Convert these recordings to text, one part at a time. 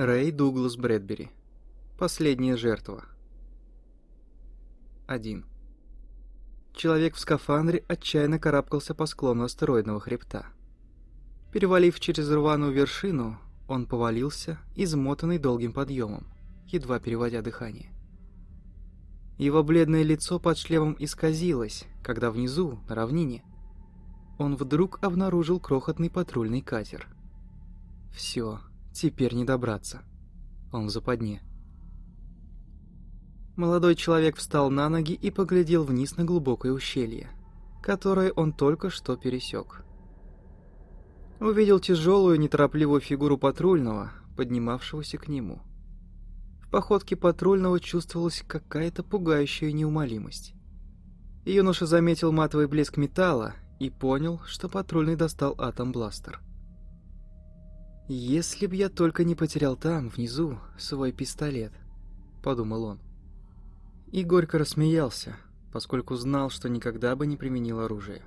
Рэй Дуглас Брэдбери. Последняя жертва. 1. Человек в скафандре отчаянно карабкался по склону астероидного хребта. Перевалив через рваную вершину, он повалился, измотанный долгим подъемом, едва переводя дыхание. Его бледное лицо под шлемом исказилось, когда внизу, на равнине, он вдруг обнаружил крохотный патрульный катер. Все, теперь не добраться. Он в западне. Молодой человек встал на ноги и поглядел вниз на глубокое ущелье, которое он только что пересек. Увидел тяжелую, неторопливую фигуру патрульного, поднимавшегося к нему. В походке патрульного чувствовалась какая-то пугающая неумолимость. Юноша заметил матовый блеск металла и понял, что патрульный достал атом-бластер. «Если б я только не потерял там, внизу, свой пистолет», — подумал он. И горько рассмеялся, поскольку знал, что никогда бы не применил оружие.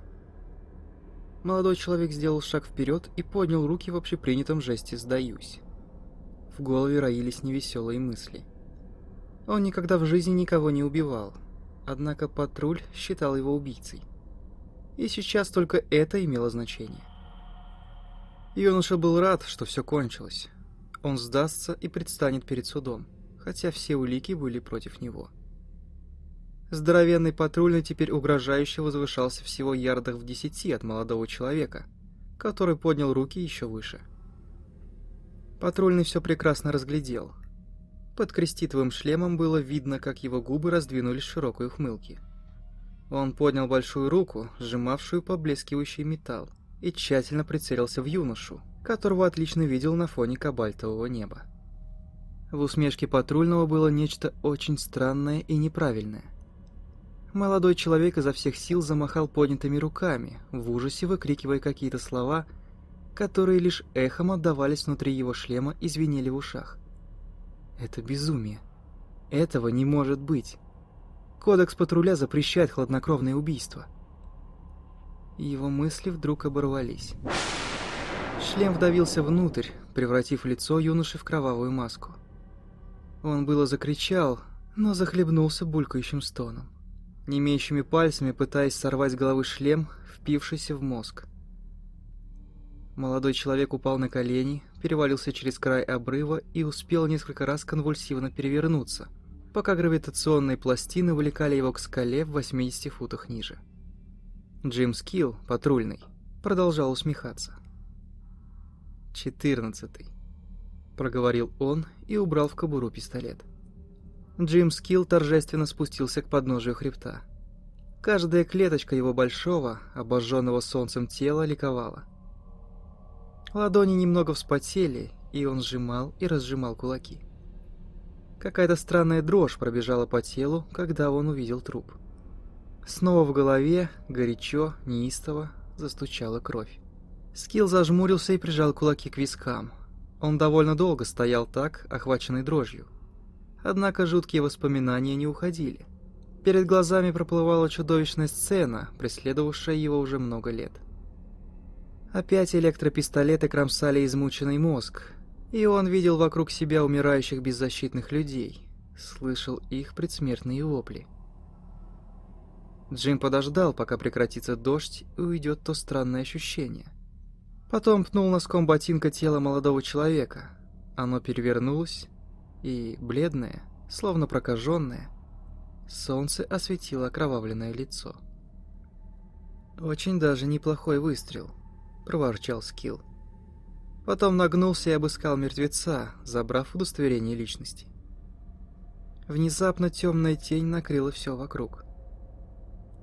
Молодой человек сделал шаг вперед и поднял руки в общепринятом жесте «сдаюсь». В голове роились невеселые мысли. Он никогда в жизни никого не убивал, однако патруль считал его убийцей. И сейчас только это имело значение. Юноша был рад, что все кончилось. Он сдастся и предстанет перед судом, хотя все улики были против него. Здоровенный патрульный теперь угрожающе возвышался всего ярдах в десяти от молодого человека, который поднял руки еще выше. Патрульный все прекрасно разглядел. Под креститовым шлемом было видно, как его губы раздвинулись широкой ухмылке. Он поднял большую руку, сжимавшую поблескивающий металл, и тщательно прицелился в юношу, которого отлично видел на фоне кабальтового неба. В усмешке патрульного было нечто очень странное и неправильное. Молодой человек изо всех сил замахал поднятыми руками, в ужасе выкрикивая какие-то слова, которые лишь эхом отдавались внутри его шлема и звенели в ушах. Это безумие. Этого не может быть. Кодекс патруля запрещает хладнокровное убийство. Его мысли вдруг оборвались. Шлем вдавился внутрь, превратив лицо юноши в кровавую маску. Он было закричал, но захлебнулся булькающим стоном, немеющими пальцами пытаясь сорвать с головы шлем, впившийся в мозг. Молодой человек упал на колени, перевалился через край обрыва и успел несколько раз конвульсивно перевернуться – пока гравитационные пластины вылетали его к скале в 80 футах ниже. Джим Скилл, патрульный, продолжал усмехаться. «Четырнадцатый», — проговорил он и убрал в кобуру пистолет. Джим Скилл торжественно спустился к подножию хребта. Каждая клеточка его большого, обожженного солнцем тела ликовала. Ладони немного вспотели, и он сжимал и разжимал кулаки. Какая-то странная дрожь пробежала по телу, когда он увидел труп. Снова в голове, горячо, неистово, застучала кровь. Скилл зажмурился и прижал кулаки к вискам. Он довольно долго стоял так, охваченный дрожью. Однако жуткие воспоминания не уходили. Перед глазами проплывала чудовищная сцена, преследовавшая его уже много лет. Опять электропистолеты кромсали измученный мозг, и он видел вокруг себя умирающих беззащитных людей, слышал их предсмертные вопли. Джим подождал, пока прекратится дождь и уйдет то странное ощущение. Потом пнул носком ботинка тело молодого человека. Оно перевернулось, и, бледное, словно прокаженное, солнце осветило окровавленное лицо. «Очень даже неплохой выстрел», — проворчал Скилл. Потом нагнулся и обыскал мертвеца, забрав удостоверение личности. Внезапно темная тень накрыла все вокруг.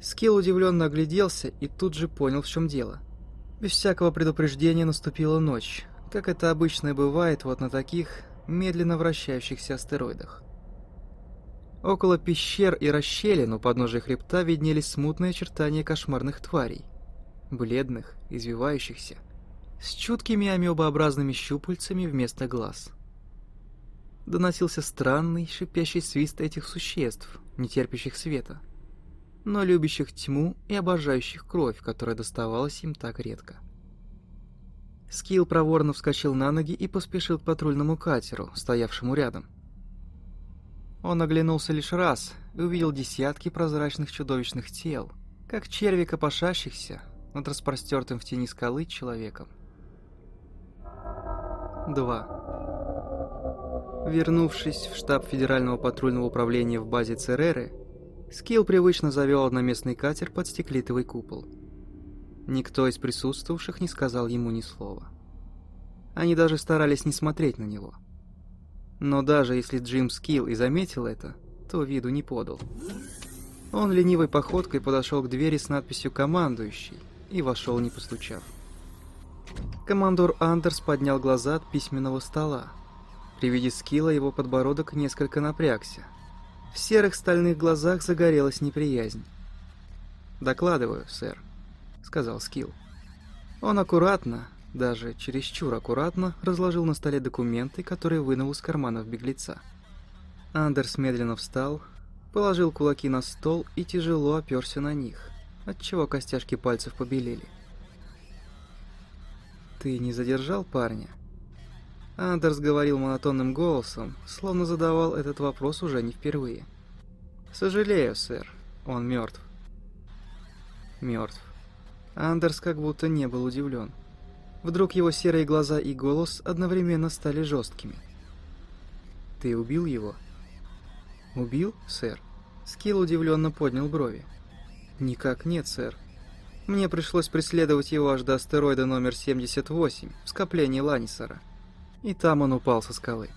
Скилл удивленно огляделся и тут же понял, в чем дело. Без всякого предупреждения наступила ночь, как это обычно бывает вот на таких медленно вращающихся астероидах. Около пещер и расщелин у подножия хребта виднелись смутные очертания кошмарных тварей. Бледных, извивающихся, с чуткими амебообразными щупальцами вместо глаз. Доносился странный шипящий свист этих существ, не терпящих света, но любящих тьму и обожающих кровь, которая доставалась им так редко. Скилл проворно вскочил на ноги и поспешил к патрульному катеру, стоявшему рядом. Он оглянулся лишь раз и увидел десятки прозрачных чудовищных тел, как черви копошащихся над распростертым в тени скалы человеком. 2. Вернувшись в штаб Федерального патрульного управления в базе Цереры, Скилл привычно завел одноместный катер под стеклитовый купол. Никто из присутствовавших не сказал ему ни слова. Они даже старались не смотреть на него. Но даже если Джим Скилл и заметил это, то виду не подал. Он ленивой походкой подошел к двери с надписью «Командующий» и вошел, не постучав. Командор Андерс поднял глаза от письменного стола. При виде скилла его подбородок несколько напрягся. В серых стальных глазах загорелась неприязнь. «Докладываю, сэр», — сказал скилл. Он аккуратно, даже чересчур аккуратно, разложил на столе документы, которые вынул из карманов беглеца. Андерс медленно встал, положил кулаки на стол и тяжело оперся на них, отчего костяшки пальцев побелели. «Ты не задержал парня?» Андерс говорил монотонным голосом, словно задавал этот вопрос уже не впервые. «Сожалею, сэр, он мертв». Мертв. Андерс как будто не был удивлен. Вдруг его серые глаза и голос одновременно стали жесткими. «Ты убил его?» «Убил, сэр?» Скилл удивленно поднял брови. «Никак нет, сэр. Мне пришлось преследовать его аж до астероида номер 78 в скоплении Ланнисера. И там он упал со скалы.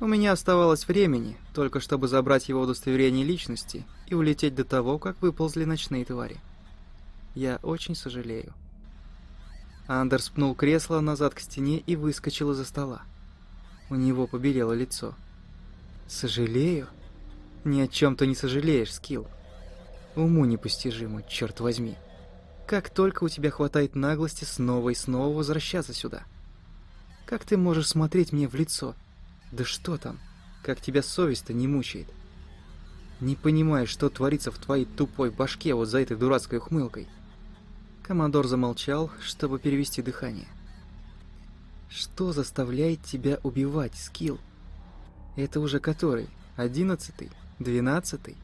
У меня оставалось времени, только чтобы забрать его удостоверение личности и улететь до того, как выползли ночные твари. Я очень сожалею. Андерс пнул кресло назад к стене и выскочил из-за стола. У него побелело лицо. «Сожалею? Ни о чем ты не сожалеешь, Скилл. Уму непостижимо, черт возьми». Как только у тебя хватает наглости снова и снова возвращаться сюда. Как ты можешь смотреть мне в лицо? Да что там? Как тебя совесть-то не мучает? Не понимаешь, что творится в твоей тупой башке вот за этой дурацкой ухмылкой. Командор замолчал, чтобы перевести дыхание. Что заставляет тебя убивать, Скилл? Это уже который? Одиннадцатый? Двенадцатый?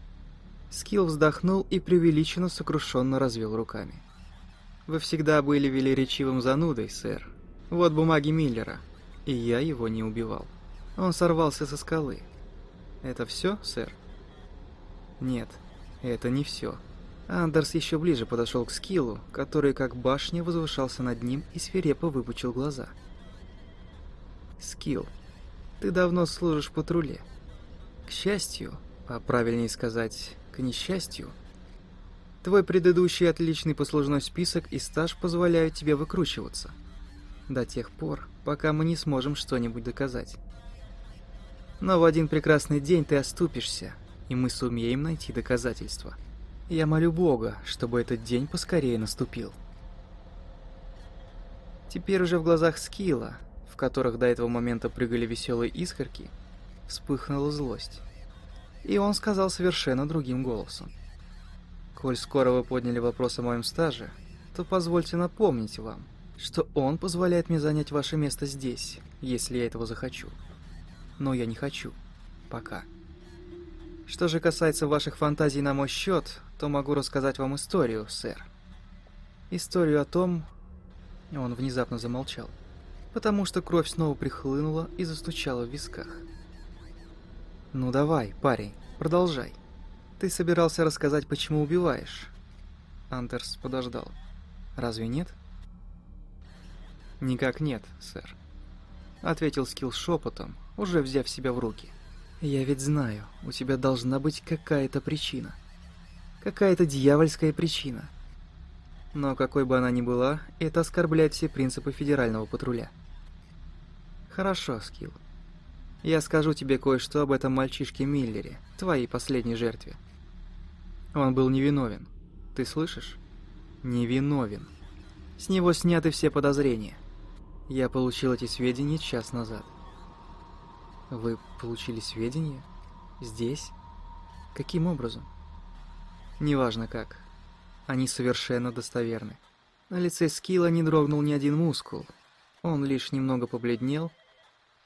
Скилл вздохнул и преувеличенно сокрушенно развел руками. Вы всегда были велеречивым занудой, сэр. Вот бумаги Миллера. И я его не убивал. Он сорвался со скалы. Это все, сэр? Нет, это не все. Андерс еще ближе подошел к Скиллу, который как башня возвышался над ним и свирепо выпучил глаза. Скилл, ты давно служишь в патруле. К счастью, а правильнее сказать, к несчастью, Твой предыдущий отличный послужной список и стаж позволяют тебе выкручиваться. До тех пор, пока мы не сможем что-нибудь доказать. Но в один прекрасный день ты оступишься, и мы сумеем найти доказательства. Я молю Бога, чтобы этот день поскорее наступил. Теперь уже в глазах Скилла, в которых до этого момента прыгали веселые искорки, вспыхнула злость. И он сказал совершенно другим голосом. Коль скоро вы подняли вопрос о моем стаже, то позвольте напомнить вам, что он позволяет мне занять ваше место здесь, если я этого захочу. Но я не хочу. Пока. Что же касается ваших фантазий на мой счет, то могу рассказать вам историю, сэр. Историю о том... Он внезапно замолчал, потому что кровь снова прихлынула и застучала в висках. «Ну давай, парень, продолжай». Ты собирался рассказать, почему убиваешь? Андерс подождал. Разве нет? Никак нет, сэр. Ответил Скилл шепотом, уже взяв себя в руки. Я ведь знаю, у тебя должна быть какая-то причина. Какая-то дьявольская причина. Но какой бы она ни была, это оскорбляет все принципы федерального патруля. Хорошо, Скилл. Я скажу тебе кое-что об этом мальчишке Миллере, твоей последней жертве. Он был невиновен. Ты слышишь? Невиновен. С него сняты все подозрения. Я получил эти сведения час назад. Вы получили сведения? Здесь? Каким образом? Неважно как. Они совершенно достоверны. На лице Скилла не дрогнул ни один мускул. Он лишь немного побледнел,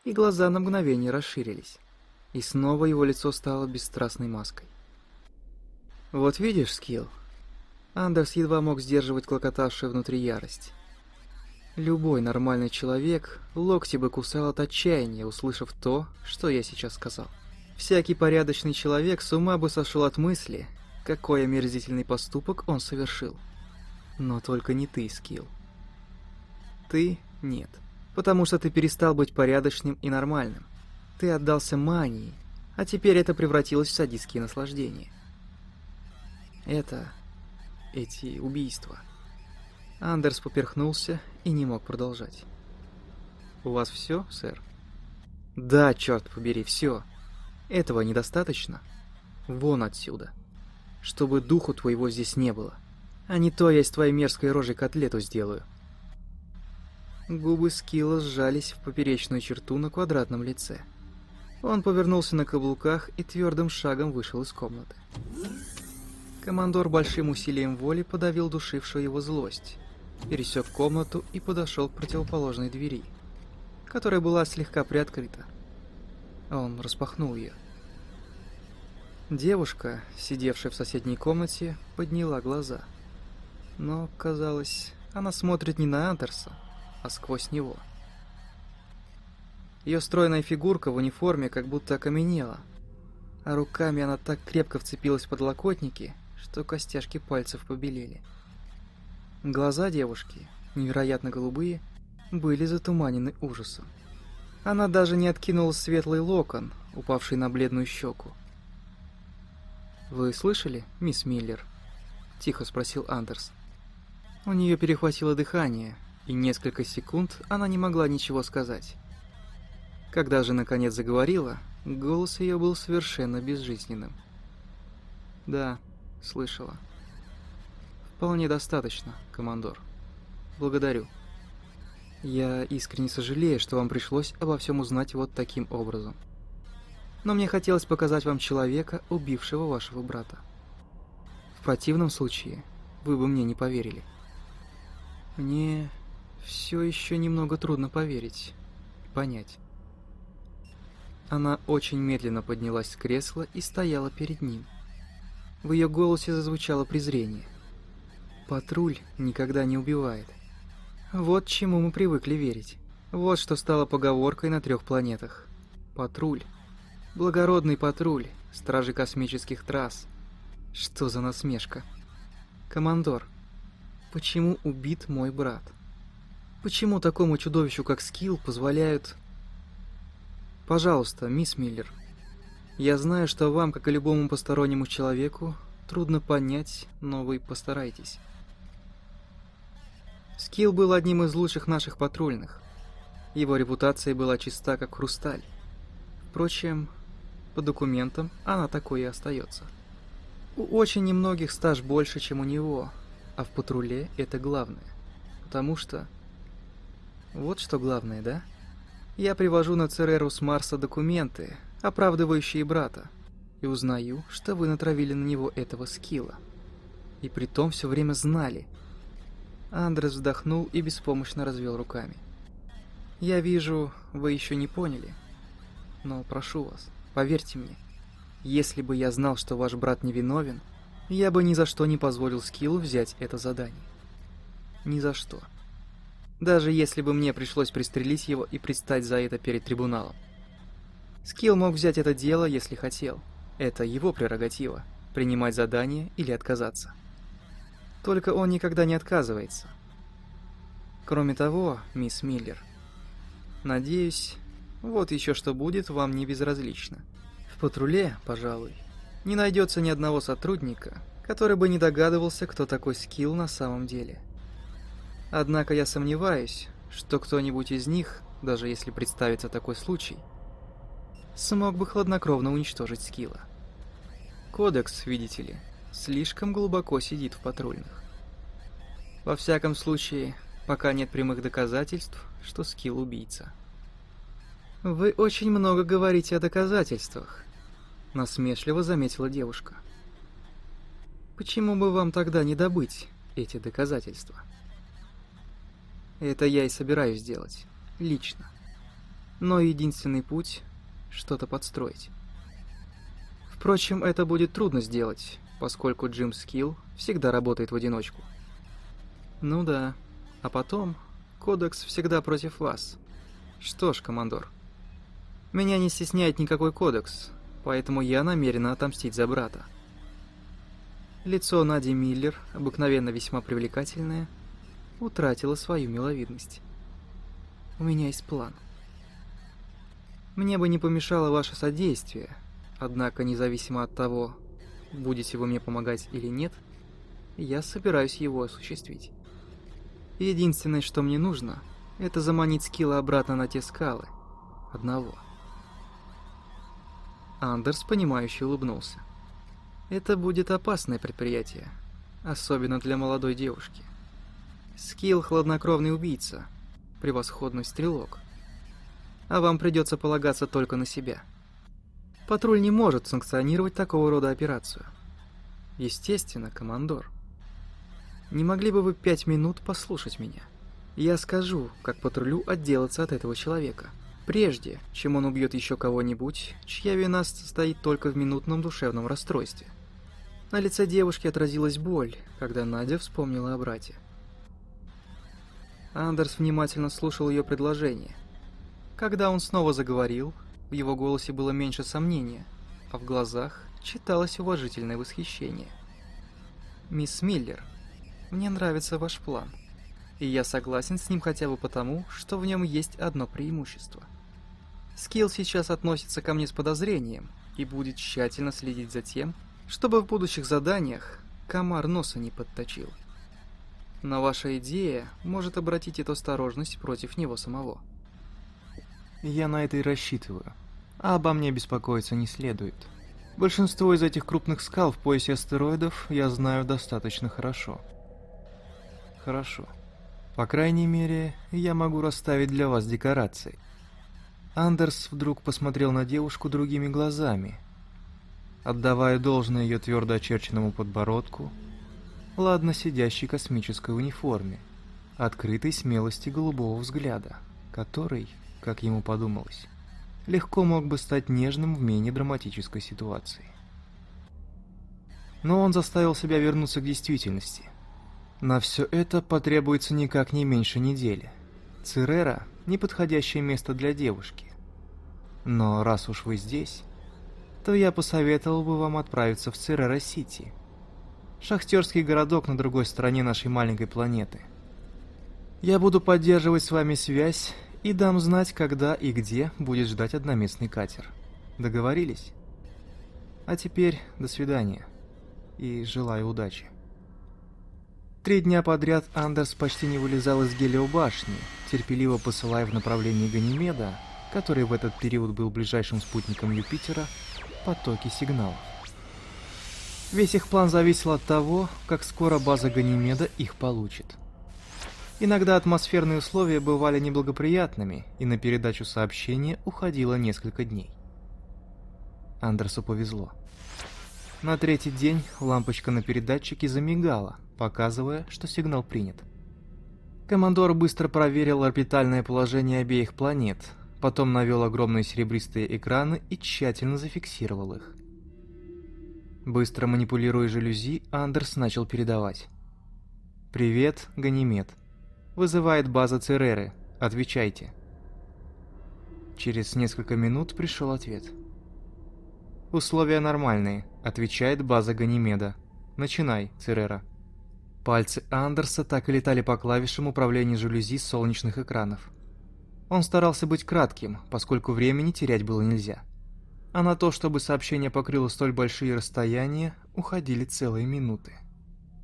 и глаза на мгновение расширились. И снова его лицо стало бесстрастной маской. «Вот видишь, Скилл?» Андерс едва мог сдерживать клокотавшую внутри ярость. Любой нормальный человек локти бы кусал от отчаяния, услышав то, что я сейчас сказал. Всякий порядочный человек с ума бы сошел от мысли, какой омерзительный поступок он совершил. Но только не ты, Скилл. Ты — нет. Потому что ты перестал быть порядочным и нормальным. Ты отдался мании, а теперь это превратилось в садистские наслаждения. Это... эти убийства. Андерс поперхнулся и не мог продолжать. «У вас все, сэр?» «Да, черт побери, все. Этого недостаточно. Вон отсюда. Чтобы духу твоего здесь не было. А не то я из твоей мерзкой рожи котлету сделаю». Губы Скилла сжались в поперечную черту на квадратном лице. Он повернулся на каблуках и твердым шагом вышел из комнаты. Командор большим усилием воли подавил душившую его злость, пересек комнату и подошел к противоположной двери, которая была слегка приоткрыта. Он распахнул ее. Девушка, сидевшая в соседней комнате, подняла глаза. Но, казалось, она смотрит не на Андерса, а сквозь него. Ее стройная фигурка в униформе как будто окаменела, а руками она так крепко вцепилась в подлокотники, что костяшки пальцев побелели. Глаза девушки, невероятно голубые, были затуманены ужасом. Она даже не откинула светлый локон, упавший на бледную щеку. «Вы слышали, мисс Миллер?» – тихо спросил Андерс. У нее перехватило дыхание, и несколько секунд она не могла ничего сказать. Когда же наконец заговорила, голос ее был совершенно безжизненным. «Да, слышала». Вполне достаточно, командор. Благодарю. Я искренне сожалею, что вам пришлось обо всем узнать вот таким образом. Но мне хотелось показать вам человека, убившего вашего брата. В противном случае вы бы мне не поверили. Мне все еще немного трудно поверить, понять. Она очень медленно поднялась с кресла и стояла перед ним. В ее голосе зазвучало презрение – Патруль никогда не убивает. Вот чему мы привыкли верить. Вот что стало поговоркой на трех планетах. Патруль. Благородный патруль, стражи космических трасс. Что за насмешка? Командор, почему убит мой брат? Почему такому чудовищу, как Скилл, позволяют... Пожалуйста, мисс Миллер. Я знаю, что вам, как и любому постороннему человеку, трудно понять, но вы постарайтесь. Скилл был одним из лучших наших патрульных. Его репутация была чиста, как хрусталь. Впрочем, по документам она такой и остается. У очень немногих стаж больше, чем у него, а в патруле это главное. Потому что... Вот что главное, да? Я привожу на Цереру с Марса документы, оправдывающие брата, и узнаю, что вы натравили на него этого скилла. И при том все время знали, Андрес вздохнул и беспомощно развел руками. «Я вижу, вы еще не поняли. Но прошу вас, поверьте мне, если бы я знал, что ваш брат невиновен, я бы ни за что не позволил Скиллу взять это задание. Ни за что. Даже если бы мне пришлось пристрелить его и предстать за это перед трибуналом. Скилл мог взять это дело, если хотел. Это его прерогатива – принимать задание или отказаться. Только он никогда не отказывается. Кроме того, мисс Миллер, надеюсь, вот еще что будет вам не безразлично. В патруле, пожалуй, не найдется ни одного сотрудника, который бы не догадывался, кто такой Скилл на самом деле. Однако я сомневаюсь, что кто-нибудь из них, даже если представится такой случай, смог бы хладнокровно уничтожить Скилла. Кодекс, видите ли, слишком глубоко сидит в патрульных. Во всяком случае, пока нет прямых доказательств, что Скилл убийца. «Вы очень много говорите о доказательствах», — насмешливо заметила девушка. «Почему бы вам тогда не добыть эти доказательства?» Это я и собираюсь сделать. Лично. Но единственный путь — что-то подстроить. Впрочем, это будет трудно сделать, поскольку Джим Скилл всегда работает в одиночку. Ну да. А потом, Кодекс всегда против вас. Что ж, командор, меня не стесняет никакой кодекс, поэтому я намерена отомстить за брата. Лицо Нади Миллер, обыкновенно весьма привлекательное, утратило свою миловидность. У меня есть план. Мне бы не помешало ваше содействие, однако независимо от того, будете вы мне помогать или нет, я собираюсь его осуществить. Единственное, что мне нужно, это заманить Скилла обратно на те скалы. Одного. Андерс, понимающе улыбнулся. Это будет опасное предприятие, особенно для молодой девушки. Скилл – хладнокровный убийца, превосходный стрелок. А вам придется полагаться только на себя. Патруль не может санкционировать такого рода операцию. Естественно, командор. Не могли бы вы пять минут послушать меня? Я скажу, как патрулю отделаться от этого человека – прежде, чем он убьет еще кого-нибудь, чья вина состоит только в минутном душевном расстройстве. На лице девушки отразилась боль, когда Надя вспомнила о брате. Андерс внимательно слушал ее предложение. Когда он снова заговорил, в его голосе было меньше сомнения, а в глазах читалось уважительное восхищение. «Мисс Миллер, мне нравится ваш план, и я согласен с ним хотя бы потому, что в нем есть одно преимущество – Скилл сейчас относится ко мне с подозрением и будет тщательно следить за тем, чтобы в будущих заданиях комар носа не подточил. Но ваша идея может обратить эту осторожность против него самого. Я на это и рассчитываю. А обо мне беспокоиться не следует. Большинство из этих крупных скал в поясе астероидов я знаю достаточно хорошо. Хорошо. По крайней мере, я могу расставить для вас декорации. Андерс вдруг посмотрел на девушку другими глазами, отдавая должное ее твердо очерченному подбородку, ладно сидящей космической униформе, открытой смелости голубого взгляда, который, как ему подумалось, легко мог бы стать нежным в менее драматической ситуации. Но он заставил себя вернуться к действительности. На все это потребуется никак не меньше недели. Церера – неподходящее место для девушки. Но раз уж вы здесь, то я посоветовал бы вам отправиться в Церера-Сити. Шахтерский городок на другой стороне нашей маленькой планеты. Я буду поддерживать с вами связь и дам знать, когда и где будет ждать одноместный катер. Договорились? А теперь до свидания и желаю удачи. Три дня подряд Андерс почти не вылезал из гелиобашни, терпеливо посылая в направлении Ганимеда который в этот период был ближайшим спутником Юпитера, потоки сигналов. Весь их план зависел от того, как скоро база Ганимеда их получит. Иногда атмосферные условия бывали неблагоприятными, и на передачу сообщения уходило несколько дней. Андерсу повезло. На третий день лампочка на передатчике замигала, показывая, что сигнал принят. Командор быстро проверил орбитальное положение обеих планет, потом навел огромные серебристые экраны и тщательно зафиксировал их. Быстро манипулируя жалюзи, Андерс начал передавать. «Привет, Ганимед. Вызывает база Цереры. Отвечайте». Через несколько минут пришел ответ. «Условия нормальные», — отвечает база Ганимеда. «Начинай, Церера». Пальцы Андерса так и летали по клавишам управления жалюзи солнечных экранов. Он старался быть кратким, поскольку времени терять было нельзя. А на то, чтобы сообщение покрыло столь большие расстояния, уходили целые минуты.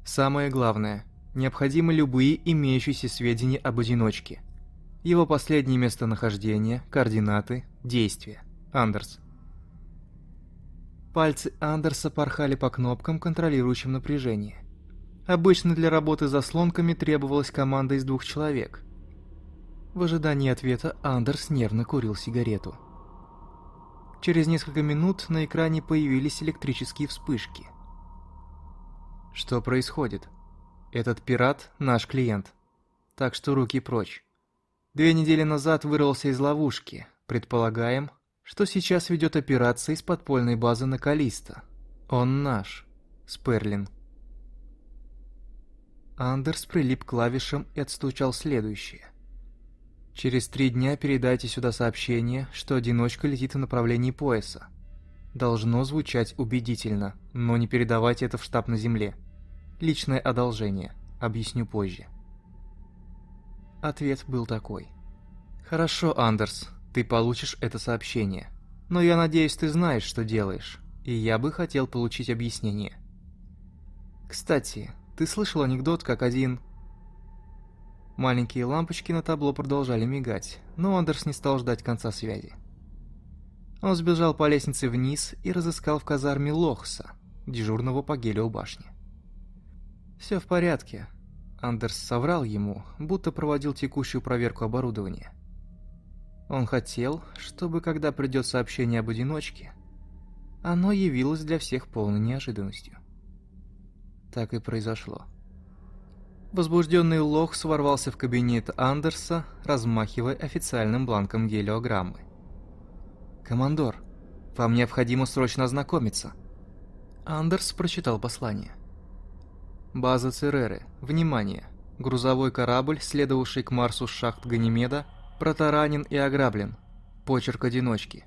Самое главное, необходимы любые имеющиеся сведения об одиночке. Его последнее местонахождение, координаты, действия. Андерс. Пальцы Андерса порхали по кнопкам, контролирующим напряжение. Обычно для работы заслонками требовалась команда из двух человек – в ожидании ответа Андерс нервно курил сигарету. Через несколько минут на экране появились электрические вспышки. Что происходит? Этот пират – наш клиент. Так что руки прочь. Две недели назад вырвался из ловушки. Предполагаем, что сейчас ведет операции с подпольной базы на Калиста. Он наш. Сперлин. Андерс прилип к клавишам и отстучал следующее. Через три дня передайте сюда сообщение, что одиночка летит в направлении пояса. Должно звучать убедительно, но не передавайте это в штаб на земле. Личное одолжение. Объясню позже. Ответ был такой. «Хорошо, Андерс, ты получишь это сообщение. Но я надеюсь, ты знаешь, что делаешь, и я бы хотел получить объяснение. Кстати, ты слышал анекдот, как один Маленькие лампочки на табло продолжали мигать, но Андерс не стал ждать конца связи. Он сбежал по лестнице вниз и разыскал в казарме Лохса, дежурного по гелио башни. «Все в порядке», — Андерс соврал ему, будто проводил текущую проверку оборудования. Он хотел, чтобы, когда придет сообщение об одиночке, оно явилось для всех полной неожиданностью. Так и произошло. Возбужденный лох сворвался в кабинет Андерса, размахивая официальным бланком гелиограммы. «Командор, вам необходимо срочно ознакомиться». Андерс прочитал послание. «База Цереры. Внимание! Грузовой корабль, следовавший к Марсу с шахт Ганимеда, протаранен и ограблен. Почерк одиночки.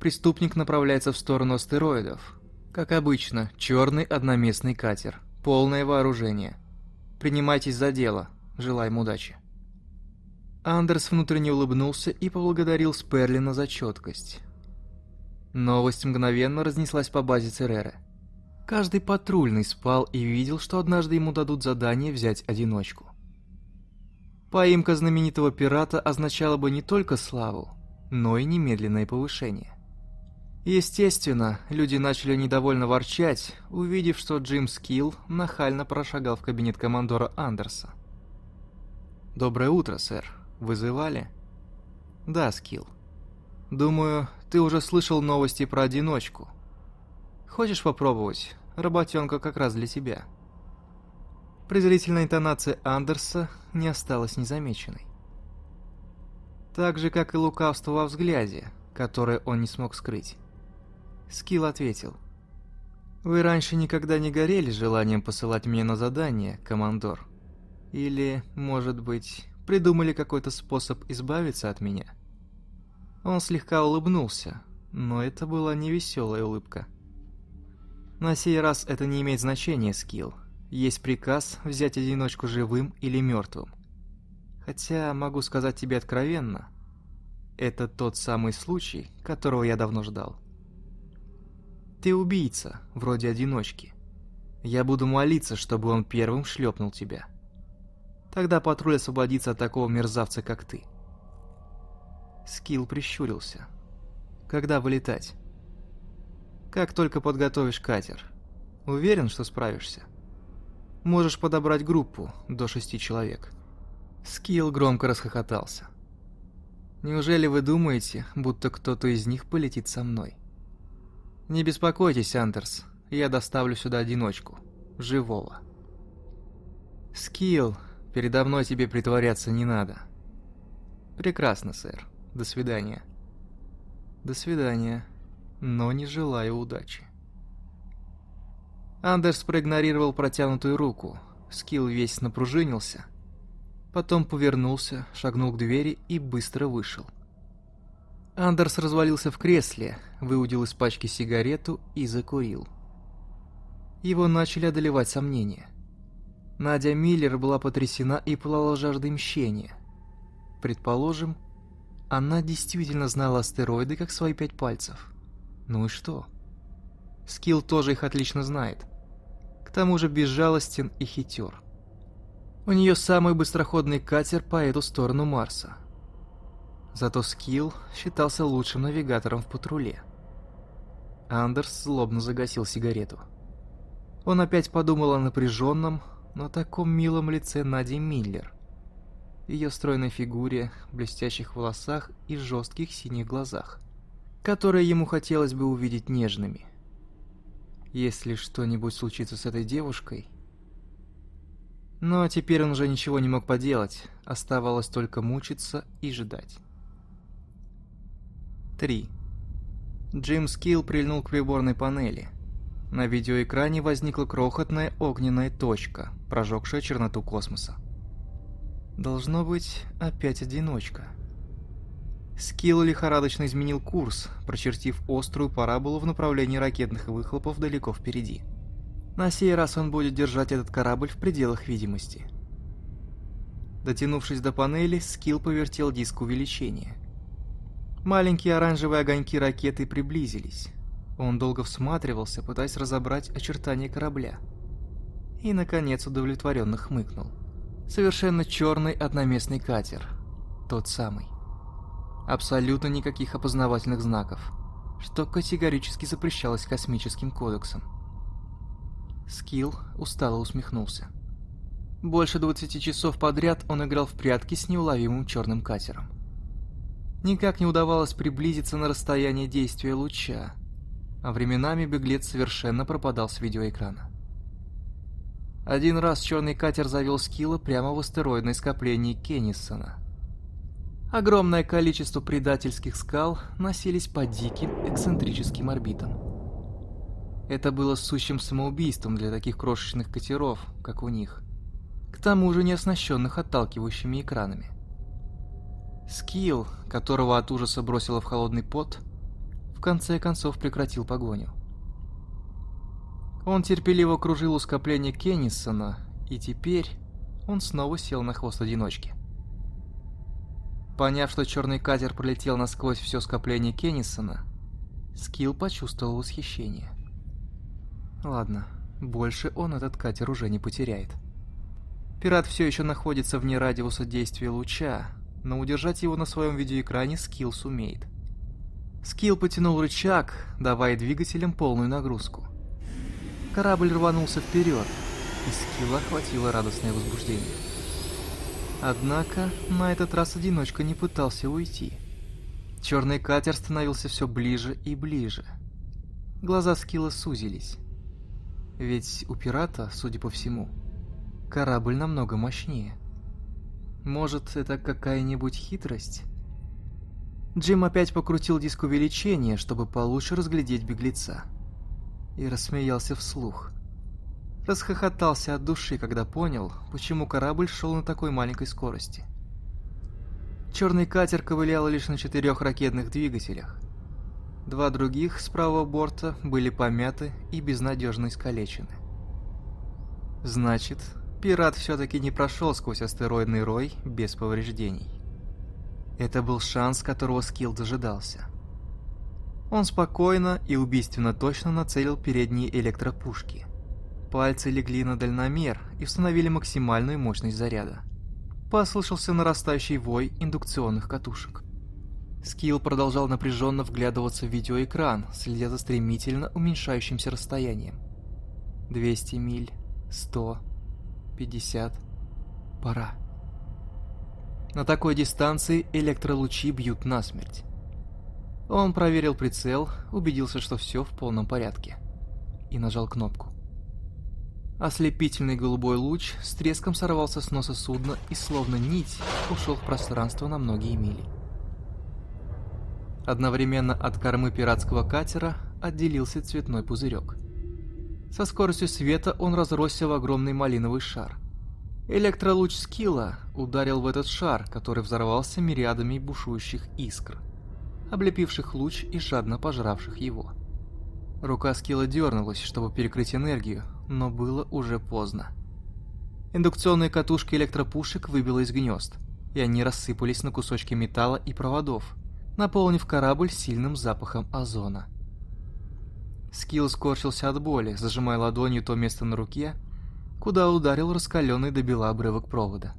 Преступник направляется в сторону астероидов. Как обычно, черный одноместный катер. Полное вооружение. Принимайтесь за дело. Желаем удачи». Андерс внутренне улыбнулся и поблагодарил Сперлина за четкость. Новость мгновенно разнеслась по базе Цереры. Каждый патрульный спал и видел, что однажды ему дадут задание взять одиночку. Поимка знаменитого пирата означала бы не только славу, но и немедленное повышение. Естественно, люди начали недовольно ворчать, увидев, что Джим Скилл нахально прошагал в кабинет командора Андерса. «Доброе утро, сэр. Вызывали?» «Да, Скилл. Думаю, ты уже слышал новости про одиночку. Хочешь попробовать? Работенка как раз для тебя». Презрительная интонация Андерса не осталась незамеченной. Так же, как и лукавство во взгляде, которое он не смог скрыть. Скилл ответил. «Вы раньше никогда не горели желанием посылать меня на задание, командор? Или, может быть, придумали какой-то способ избавиться от меня?» Он слегка улыбнулся, но это была не веселая улыбка. На сей раз это не имеет значения, Скилл. Есть приказ взять одиночку живым или мертвым. Хотя, могу сказать тебе откровенно, это тот самый случай, которого я давно ждал. Ты убийца, вроде одиночки. Я буду молиться, чтобы он первым шлепнул тебя. Тогда патруль освободится от такого мерзавца, как ты. Скилл прищурился. Когда вылетать? Как только подготовишь катер. Уверен, что справишься? Можешь подобрать группу до шести человек. Скилл громко расхохотался. Неужели вы думаете, будто кто-то из них полетит со мной? Не беспокойтесь, Андерс, я доставлю сюда одиночку. Живого. Скилл, передо мной тебе притворяться не надо. Прекрасно, сэр. До свидания. До свидания, но не желаю удачи. Андерс проигнорировал протянутую руку. Скилл весь напружинился. Потом повернулся, шагнул к двери и быстро вышел. Андерс развалился в кресле, выудил из пачки сигарету и закурил. Его начали одолевать сомнения. Надя Миллер была потрясена и пылала жаждой мщения. Предположим, она действительно знала астероиды как свои пять пальцев. Ну и что? Скилл тоже их отлично знает. К тому же безжалостен и хитер. У нее самый быстроходный катер по эту сторону Марса – Зато Скилл считался лучшим навигатором в патруле. Андерс злобно загасил сигарету. Он опять подумал о напряженном, но таком милом лице Нади Миллер. Ее стройной фигуре, блестящих волосах и жестких синих глазах, которые ему хотелось бы увидеть нежными. Если что-нибудь случится с этой девушкой... Но теперь он уже ничего не мог поделать, оставалось только мучиться и ждать. 3. Джим Скилл прильнул к приборной панели. На видеоэкране возникла крохотная огненная точка, прожегшая черноту космоса. Должно быть, опять одиночка. Скилл лихорадочно изменил курс, прочертив острую параболу в направлении ракетных выхлопов далеко впереди. На сей раз он будет держать этот корабль в пределах видимости. Дотянувшись до панели, Скилл повертел диск увеличения. Маленькие оранжевые огоньки ракеты приблизились. Он долго всматривался, пытаясь разобрать очертания корабля. И, наконец, удовлетворенно хмыкнул. Совершенно черный одноместный катер. Тот самый. Абсолютно никаких опознавательных знаков, что категорически запрещалось космическим кодексом. Скилл устало усмехнулся. Больше 20 часов подряд он играл в прятки с неуловимым черным катером. Никак не удавалось приблизиться на расстояние действия луча, а временами беглец совершенно пропадал с видеоэкрана. Один раз черный катер завел Скилла прямо в астероидное скопление Кеннисона. Огромное количество предательских скал носились по диким эксцентрическим орбитам. Это было сущим самоубийством для таких крошечных катеров, как у них. К тому же не оснащенных отталкивающими экранами. Скилл, которого от ужаса бросило в холодный пот, в конце концов прекратил погоню. Он терпеливо кружил у скопления Кеннисона, и теперь он снова сел на хвост одиночки. Поняв, что черный катер пролетел насквозь все скопление Кеннисона, Скилл почувствовал восхищение. Ладно, больше он этот катер уже не потеряет. Пират все еще находится вне радиуса действия луча, но удержать его на своем видеоэкране Скилл сумеет. Скилл потянул рычаг, давая двигателям полную нагрузку. Корабль рванулся вперед, и Скилла охватило радостное возбуждение. Однако, на этот раз одиночка не пытался уйти. Черный катер становился все ближе и ближе. Глаза Скилла сузились. Ведь у пирата, судя по всему, корабль намного мощнее. Может, это какая-нибудь хитрость? Джим опять покрутил диск увеличения, чтобы получше разглядеть беглеца. И рассмеялся вслух. Расхохотался от души, когда понял, почему корабль шел на такой маленькой скорости. Черный катер ковылял лишь на четырех ракетных двигателях. Два других с правого борта были помяты и безнадежно искалечены. Значит, пират все-таки не прошел сквозь астероидный рой без повреждений. Это был шанс, которого Скилл дожидался. Он спокойно и убийственно точно нацелил передние электропушки. Пальцы легли на дальномер и установили максимальную мощность заряда. Послышался нарастающий вой индукционных катушек. Скилл продолжал напряженно вглядываться в видеоэкран, следя за стремительно уменьшающимся расстоянием. 200 миль, 100, 50. Пора. На такой дистанции электролучи бьют насмерть. Он проверил прицел, убедился, что все в полном порядке. И нажал кнопку. Ослепительный голубой луч с треском сорвался с носа судна и словно нить ушел в пространство на многие мили. Одновременно от кормы пиратского катера отделился цветной пузырек. Со скоростью света он разросся в огромный малиновый шар. Электролуч Скилла ударил в этот шар, который взорвался мириадами бушующих искр, облепивших луч и жадно пожравших его. Рука Скилла дернулась, чтобы перекрыть энергию, но было уже поздно. Индукционные катушки электропушек выбило из гнезд, и они рассыпались на кусочки металла и проводов, наполнив корабль сильным запахом озона. Скилл скорчился от боли, зажимая ладонью то место на руке, куда ударил раскаленный до бела обрывок провода.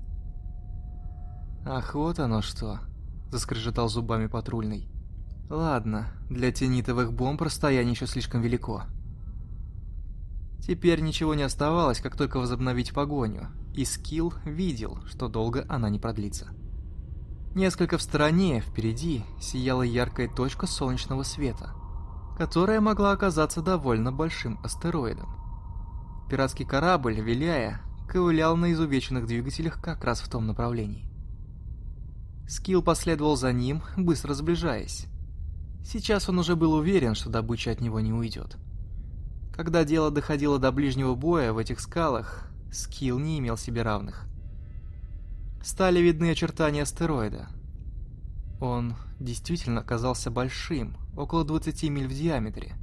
«Ах, вот оно что!» – заскрежетал зубами патрульный. «Ладно, для тенитовых бомб расстояние еще слишком велико». Теперь ничего не оставалось, как только возобновить погоню, и Скилл видел, что долго она не продлится. Несколько в стороне, впереди, сияла яркая точка солнечного света, которая могла оказаться довольно большим астероидом. Пиратский корабль, виляя, ковылял на изувеченных двигателях как раз в том направлении. Скилл последовал за ним, быстро сближаясь. Сейчас он уже был уверен, что добыча от него не уйдет. Когда дело доходило до ближнего боя в этих скалах, Скилл не имел себе равных. Стали видны очертания астероида. Он действительно оказался большим, около 20 миль в диаметре,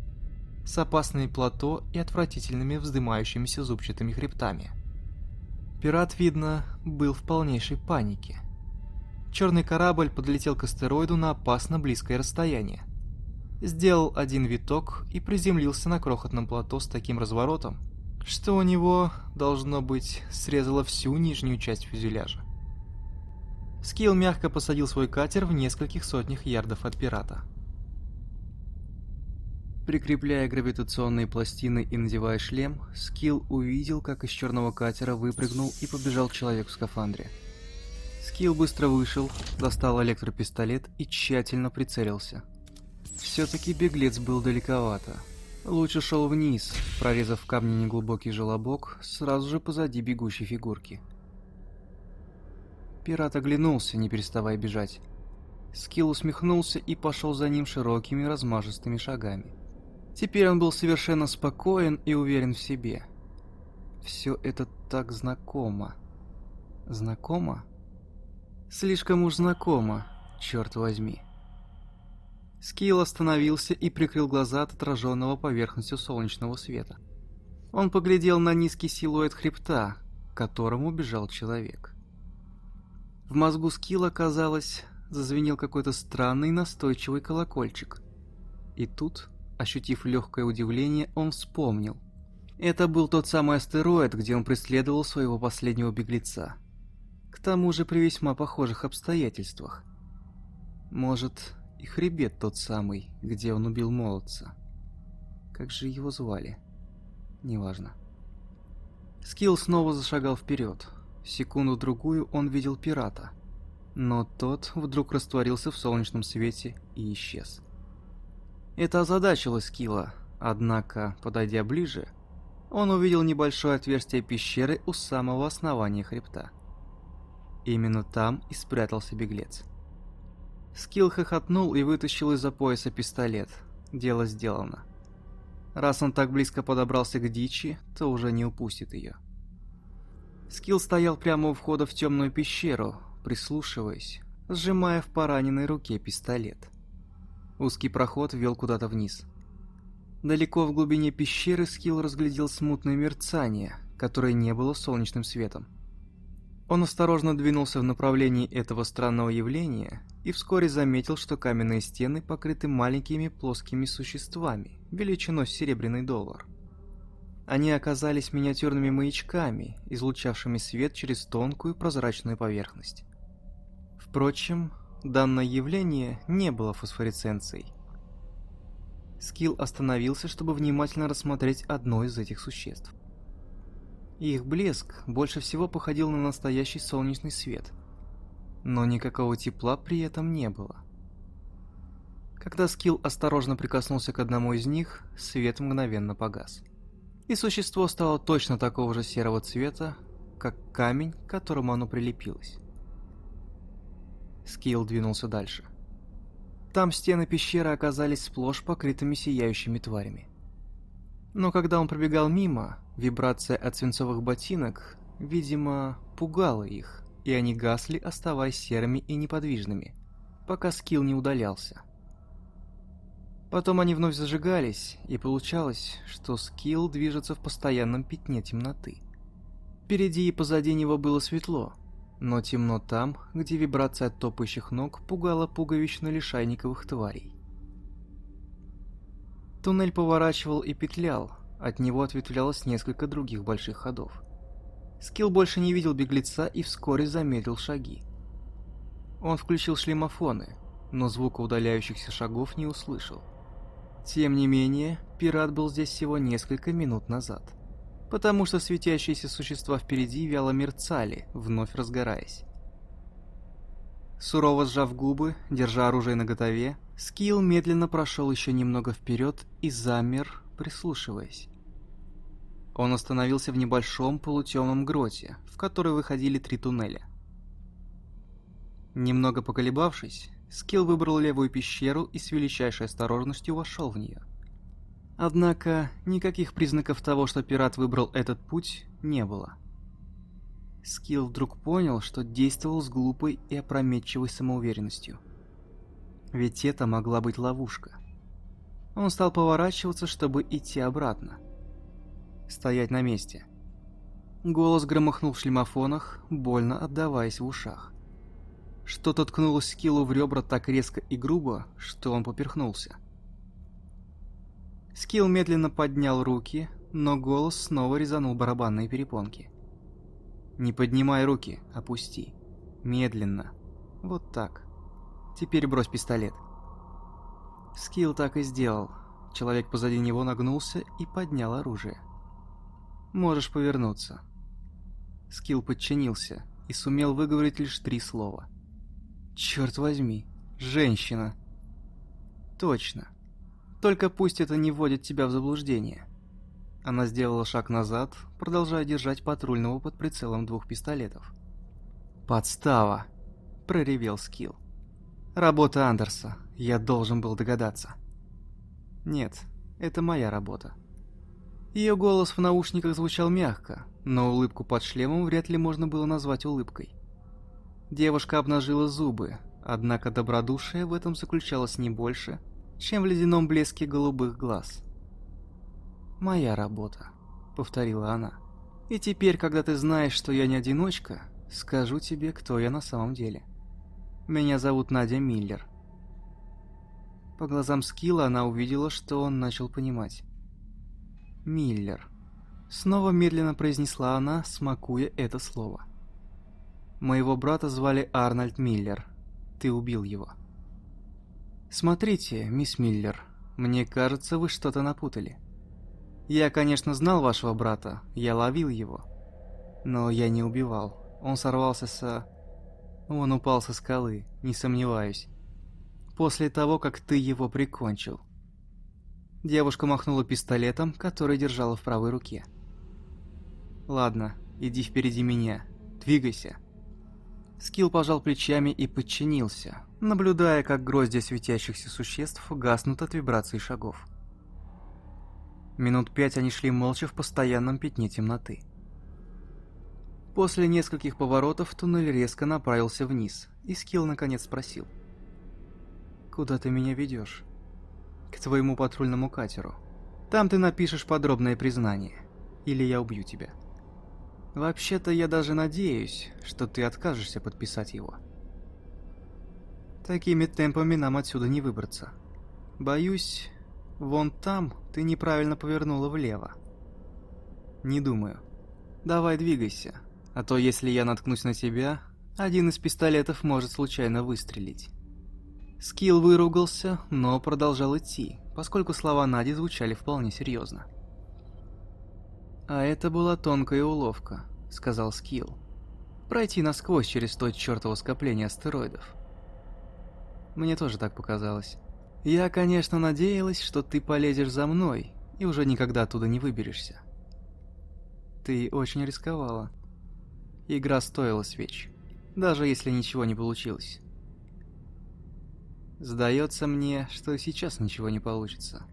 с опасными плато и отвратительными вздымающимися зубчатыми хребтами. Пират, видно, был в полнейшей панике. Черный корабль подлетел к астероиду на опасно близкое расстояние сделал один виток и приземлился на крохотном плато с таким разворотом, что у него, должно быть, срезало всю нижнюю часть фюзеляжа. Скилл мягко посадил свой катер в нескольких сотнях ярдов от пирата. Прикрепляя гравитационные пластины и надевая шлем, Скилл увидел, как из черного катера выпрыгнул и побежал человек в скафандре. Скилл быстро вышел, достал электропистолет и тщательно прицелился – все-таки беглец был далековато. Лучше шел вниз, прорезав в камне неглубокий желобок, сразу же позади бегущей фигурки. Пират оглянулся, не переставая бежать. Скилл усмехнулся и пошел за ним широкими размашистыми шагами. Теперь он был совершенно спокоен и уверен в себе. Все это так знакомо. Знакомо? Слишком уж знакомо, черт возьми. Скилл остановился и прикрыл глаза от отраженного поверхностью солнечного света. Он поглядел на низкий силуэт хребта, к которому бежал человек. В мозгу Скилла, казалось, зазвенел какой-то странный настойчивый колокольчик. И тут, ощутив легкое удивление, он вспомнил. Это был тот самый астероид, где он преследовал своего последнего беглеца. К тому же при весьма похожих обстоятельствах. Может, и хребет тот самый, где он убил молодца. Как же его звали? Неважно. Скилл снова зашагал вперед. Секунду-другую он видел пирата. Но тот вдруг растворился в солнечном свете и исчез. Это озадачило Скилла, однако, подойдя ближе, он увидел небольшое отверстие пещеры у самого основания хребта. Именно там и спрятался беглец. Скилл хохотнул и вытащил из-за пояса пистолет. Дело сделано. Раз он так близко подобрался к дичи, то уже не упустит ее. Скилл стоял прямо у входа в темную пещеру, прислушиваясь, сжимая в пораненной руке пистолет. Узкий проход вел куда-то вниз. Далеко в глубине пещеры Скилл разглядел смутное мерцание, которое не было солнечным светом. Он осторожно двинулся в направлении этого странного явления и вскоре заметил, что каменные стены покрыты маленькими плоскими существами, величиной серебряный доллар. Они оказались миниатюрными маячками, излучавшими свет через тонкую прозрачную поверхность. Впрочем, данное явление не было фосфоресценцией. Скилл остановился, чтобы внимательно рассмотреть одно из этих существ. Их блеск больше всего походил на настоящий солнечный свет, но никакого тепла при этом не было. Когда Скилл осторожно прикоснулся к одному из них, свет мгновенно погас. И существо стало точно такого же серого цвета, как камень, к которому оно прилепилось. Скилл двинулся дальше. Там стены пещеры оказались сплошь покрытыми сияющими тварями. Но когда он пробегал мимо, вибрация от свинцовых ботинок, видимо, пугала их, и они гасли, оставаясь серыми и неподвижными, пока скилл не удалялся. Потом они вновь зажигались, и получалось, что скилл движется в постоянном пятне темноты. Впереди и позади него было светло, но темно там, где вибрация от топающих ног пугала пуговично-лишайниковых тварей. Туннель поворачивал и петлял, от него ответвлялось несколько других больших ходов. Скилл больше не видел беглеца и вскоре замедлил шаги. Он включил шлемофоны, но звука удаляющихся шагов не услышал. Тем не менее, пират был здесь всего несколько минут назад, потому что светящиеся существа впереди вяло мерцали, вновь разгораясь. Сурово сжав губы, держа оружие наготове, Скилл медленно прошел еще немного вперед и замер, прислушиваясь. Он остановился в небольшом полутемном гроте, в который выходили три туннеля. Немного поколебавшись, Скилл выбрал левую пещеру и с величайшей осторожностью вошел в нее. Однако, никаких признаков того, что пират выбрал этот путь, не было. Скилл вдруг понял, что действовал с глупой и опрометчивой самоуверенностью. Ведь это могла быть ловушка. Он стал поворачиваться, чтобы идти обратно. Стоять на месте. Голос громыхнул в шлемофонах, больно отдаваясь в ушах. Что-то ткнулось Скиллу в ребра так резко и грубо, что он поперхнулся. Скилл медленно поднял руки, но голос снова резанул барабанные перепонки. «Не поднимай руки, опусти. Медленно. Вот так. Теперь брось пистолет». Скилл так и сделал. Человек позади него нагнулся и поднял оружие. «Можешь повернуться». Скилл подчинился и сумел выговорить лишь три слова. «Черт возьми, женщина!» «Точно. Только пусть это не вводит тебя в заблуждение. Она сделала шаг назад, продолжая держать патрульного под прицелом двух пистолетов. «Подстава!» – проревел Скилл. «Работа Андерса. Я должен был догадаться». «Нет, это моя работа». Ее голос в наушниках звучал мягко, но улыбку под шлемом вряд ли можно было назвать улыбкой. Девушка обнажила зубы, однако добродушие в этом заключалось не больше, чем в ледяном блеске голубых глаз. «Моя работа», — повторила она. «И теперь, когда ты знаешь, что я не одиночка, скажу тебе, кто я на самом деле. Меня зовут Надя Миллер». По глазам Скилла она увидела, что он начал понимать. «Миллер». Снова медленно произнесла она, смакуя это слово. «Моего брата звали Арнольд Миллер. Ты убил его». «Смотрите, мисс Миллер, мне кажется, вы что-то напутали. Я, конечно, знал вашего брата, я ловил его. Но я не убивал. Он сорвался со... Он упал со скалы, не сомневаюсь. После того, как ты его прикончил». Девушка махнула пистолетом, который держала в правой руке. «Ладно, иди впереди меня. Двигайся». Скилл пожал плечами и подчинился, наблюдая, как гроздья светящихся существ гаснут от вибраций шагов. Минут пять они шли молча в постоянном пятне темноты. После нескольких поворотов туннель резко направился вниз, и Скилл наконец спросил. «Куда ты меня ведешь?» «К твоему патрульному катеру. Там ты напишешь подробное признание, или я убью тебя». «Вообще-то я даже надеюсь, что ты откажешься подписать его». Такими темпами нам отсюда не выбраться. Боюсь, вон там ты неправильно повернула влево. Не думаю. Давай двигайся, а то если я наткнусь на тебя, один из пистолетов может случайно выстрелить. Скилл выругался, но продолжал идти, поскольку слова Нади звучали вполне серьезно. «А это была тонкая уловка», — сказал Скилл. «Пройти насквозь через то чертово скопление астероидов. Мне тоже так показалось. Я, конечно, надеялась, что ты полезешь за мной и уже никогда оттуда не выберешься. Ты очень рисковала. Игра стоила свеч, даже если ничего не получилось. Сдается мне, что сейчас ничего не получится.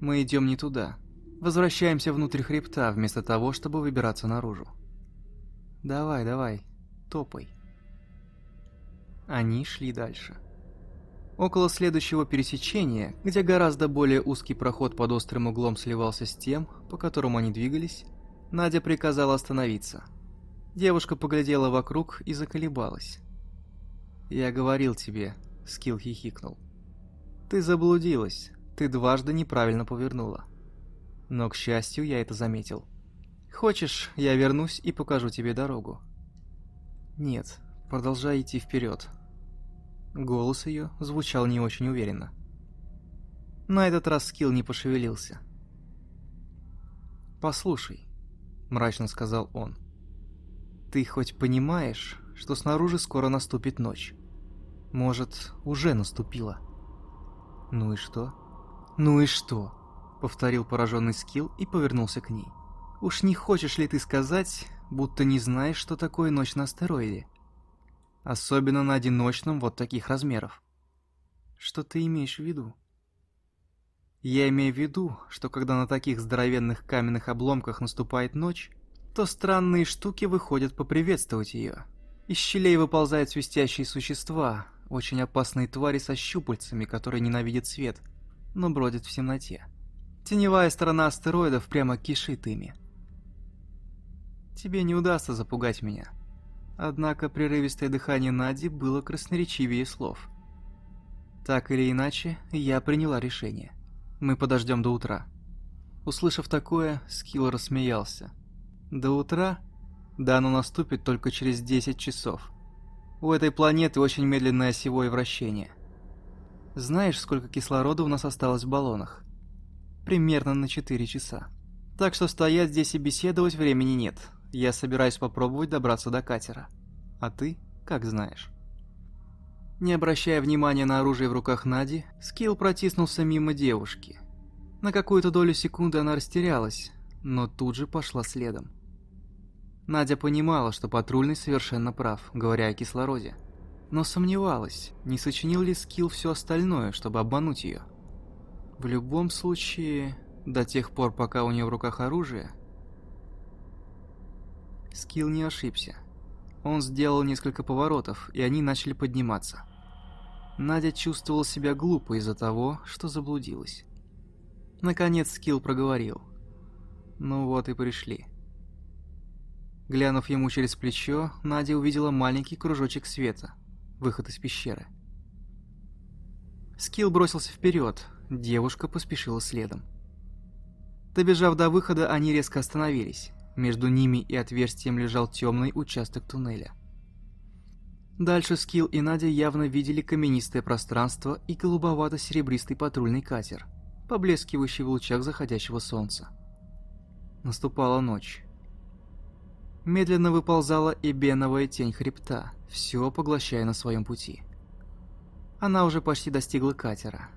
Мы идем не туда. Возвращаемся внутрь хребта, вместо того, чтобы выбираться наружу. Давай, давай, топай. Они шли дальше. Около следующего пересечения, где гораздо более узкий проход под острым углом сливался с тем, по которому они двигались, Надя приказала остановиться. Девушка поглядела вокруг и заколебалась. «Я говорил тебе», — Скилл хихикнул. «Ты заблудилась, ты дважды неправильно повернула. Но, к счастью, я это заметил. Хочешь, я вернусь и покажу тебе дорогу?» «Нет, продолжай идти вперед, Голос ее звучал не очень уверенно. На этот раз Скилл не пошевелился. «Послушай», — мрачно сказал он, — «ты хоть понимаешь, что снаружи скоро наступит ночь? Может, уже наступила?» «Ну и что?» «Ну и что?» — повторил пораженный Скилл и повернулся к ней. Уж не хочешь ли ты сказать, будто не знаешь, что такое ночь на астероиде? Особенно на одиночном вот таких размеров. Что ты имеешь в виду? Я имею в виду, что когда на таких здоровенных каменных обломках наступает ночь, то странные штуки выходят поприветствовать ее. Из щелей выползают свистящие существа, очень опасные твари со щупальцами, которые ненавидят свет, но бродят в темноте. Теневая сторона астероидов прямо кишит ими. Тебе не удастся запугать меня. Однако прерывистое дыхание Нади было красноречивее слов. Так или иначе, я приняла решение. Мы подождем до утра. Услышав такое, Скилл рассмеялся. До утра? Да оно наступит только через 10 часов. У этой планеты очень медленное осевое вращение. Знаешь, сколько кислорода у нас осталось в баллонах? Примерно на 4 часа. Так что стоять здесь и беседовать времени нет. Я собираюсь попробовать добраться до катера. А ты, как знаешь. Не обращая внимания на оружие в руках Нади, Скилл протиснулся мимо девушки. На какую-то долю секунды она растерялась, но тут же пошла следом. Надя понимала, что патрульный совершенно прав, говоря о кислороде. Но сомневалась, не сочинил ли Скилл все остальное, чтобы обмануть ее. В любом случае, до тех пор, пока у нее в руках оружие... Скилл не ошибся. Он сделал несколько поворотов, и они начали подниматься. Надя чувствовала себя глупо из-за того, что заблудилась. Наконец Скилл проговорил. «Ну вот и пришли». Глянув ему через плечо, Надя увидела маленький кружочек света, выход из пещеры. Скилл бросился вперед, девушка поспешила следом. Добежав до выхода, они резко остановились. Между ними и отверстием лежал темный участок туннеля. Дальше Скилл и Надя явно видели каменистое пространство и голубовато-серебристый патрульный катер, поблескивающий в лучах заходящего солнца. Наступала ночь. Медленно выползала эбеновая тень хребта, все поглощая на своем пути. Она уже почти достигла катера.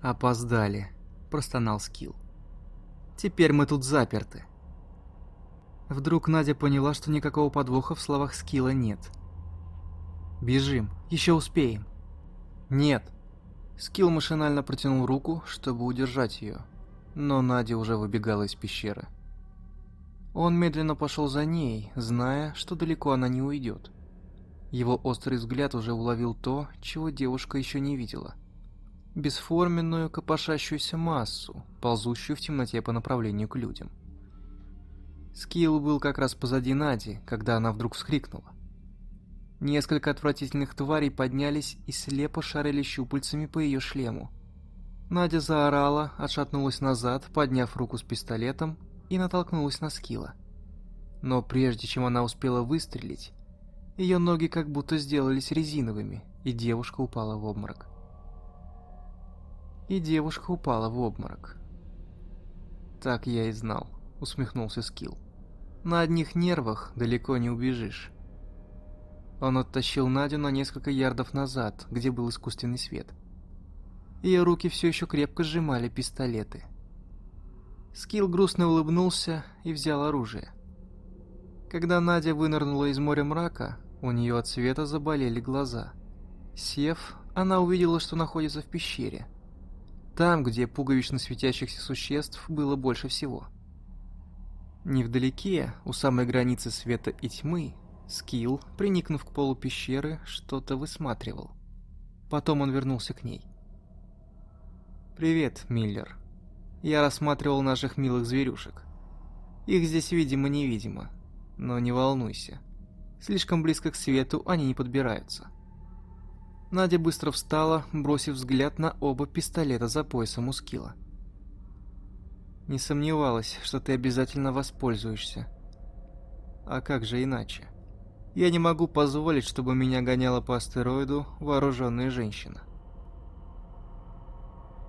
«Опоздали», – простонал Скилл. «Теперь мы тут заперты». Вдруг Надя поняла, что никакого подвоха в словах Скилла нет. «Бежим, еще успеем». «Нет». Скилл машинально протянул руку, чтобы удержать ее, но Надя уже выбегала из пещеры. Он медленно пошел за ней, зная, что далеко она не уйдет. Его острый взгляд уже уловил то, чего девушка еще не видела. Бесформенную копошащуюся массу, ползущую в темноте по направлению к людям. Скилл был как раз позади Нади, когда она вдруг вскрикнула. Несколько отвратительных тварей поднялись и слепо шарили щупальцами по ее шлему. Надя заорала, отшатнулась назад, подняв руку с пистолетом и натолкнулась на Скилла. Но прежде чем она успела выстрелить, ее ноги как будто сделались резиновыми, и девушка упала в обморок. И девушка упала в обморок. «Так я и знал», — усмехнулся Скилл. «На одних нервах далеко не убежишь». Он оттащил Надю на несколько ярдов назад, где был искусственный свет. Ее руки все еще крепко сжимали пистолеты. Скилл грустно улыбнулся и взял оружие. Когда Надя вынырнула из моря мрака, у нее от света заболели глаза. Сев, она увидела, что находится в пещере. Там, где пуговично светящихся существ было больше всего. Невдалеке, у самой границы света и тьмы, Скилл, приникнув к полу пещеры, что-то высматривал. Потом он вернулся к ней. «Привет, Миллер», я рассматривал наших милых зверюшек. Их здесь видимо-невидимо, но не волнуйся. Слишком близко к свету они не подбираются. Надя быстро встала, бросив взгляд на оба пистолета за поясом у скилла. Не сомневалась, что ты обязательно воспользуешься. А как же иначе? Я не могу позволить, чтобы меня гоняла по астероиду вооруженная женщина.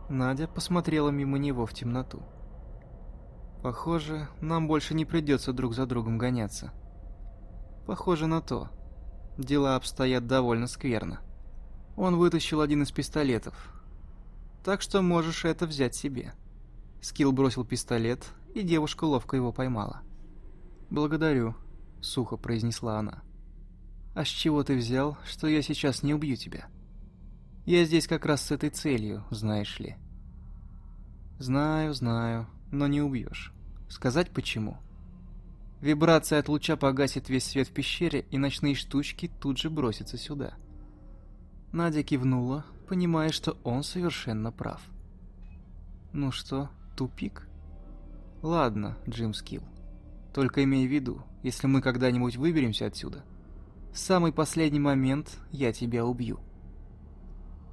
Надя посмотрела мимо него в темноту. Похоже, нам больше не придется друг за другом гоняться. Похоже на то. Дела обстоят довольно скверно. Он вытащил один из пистолетов. Так что можешь это взять себе. Скилл бросил пистолет и девушка ловко его поймала. «Благодарю», — сухо произнесла она. «А с чего ты взял, что я сейчас не убью тебя? Я здесь как раз с этой целью, знаешь ли». «Знаю, знаю, но не убьешь. Сказать почему?» Вибрация от луча погасит весь свет в пещере, и ночные штучки тут же бросятся сюда. Надя кивнула, понимая, что он совершенно прав. Ну что, тупик? Ладно, Джим Скилл. Только имей в виду, если мы когда-нибудь выберемся отсюда, в самый последний момент я тебя убью.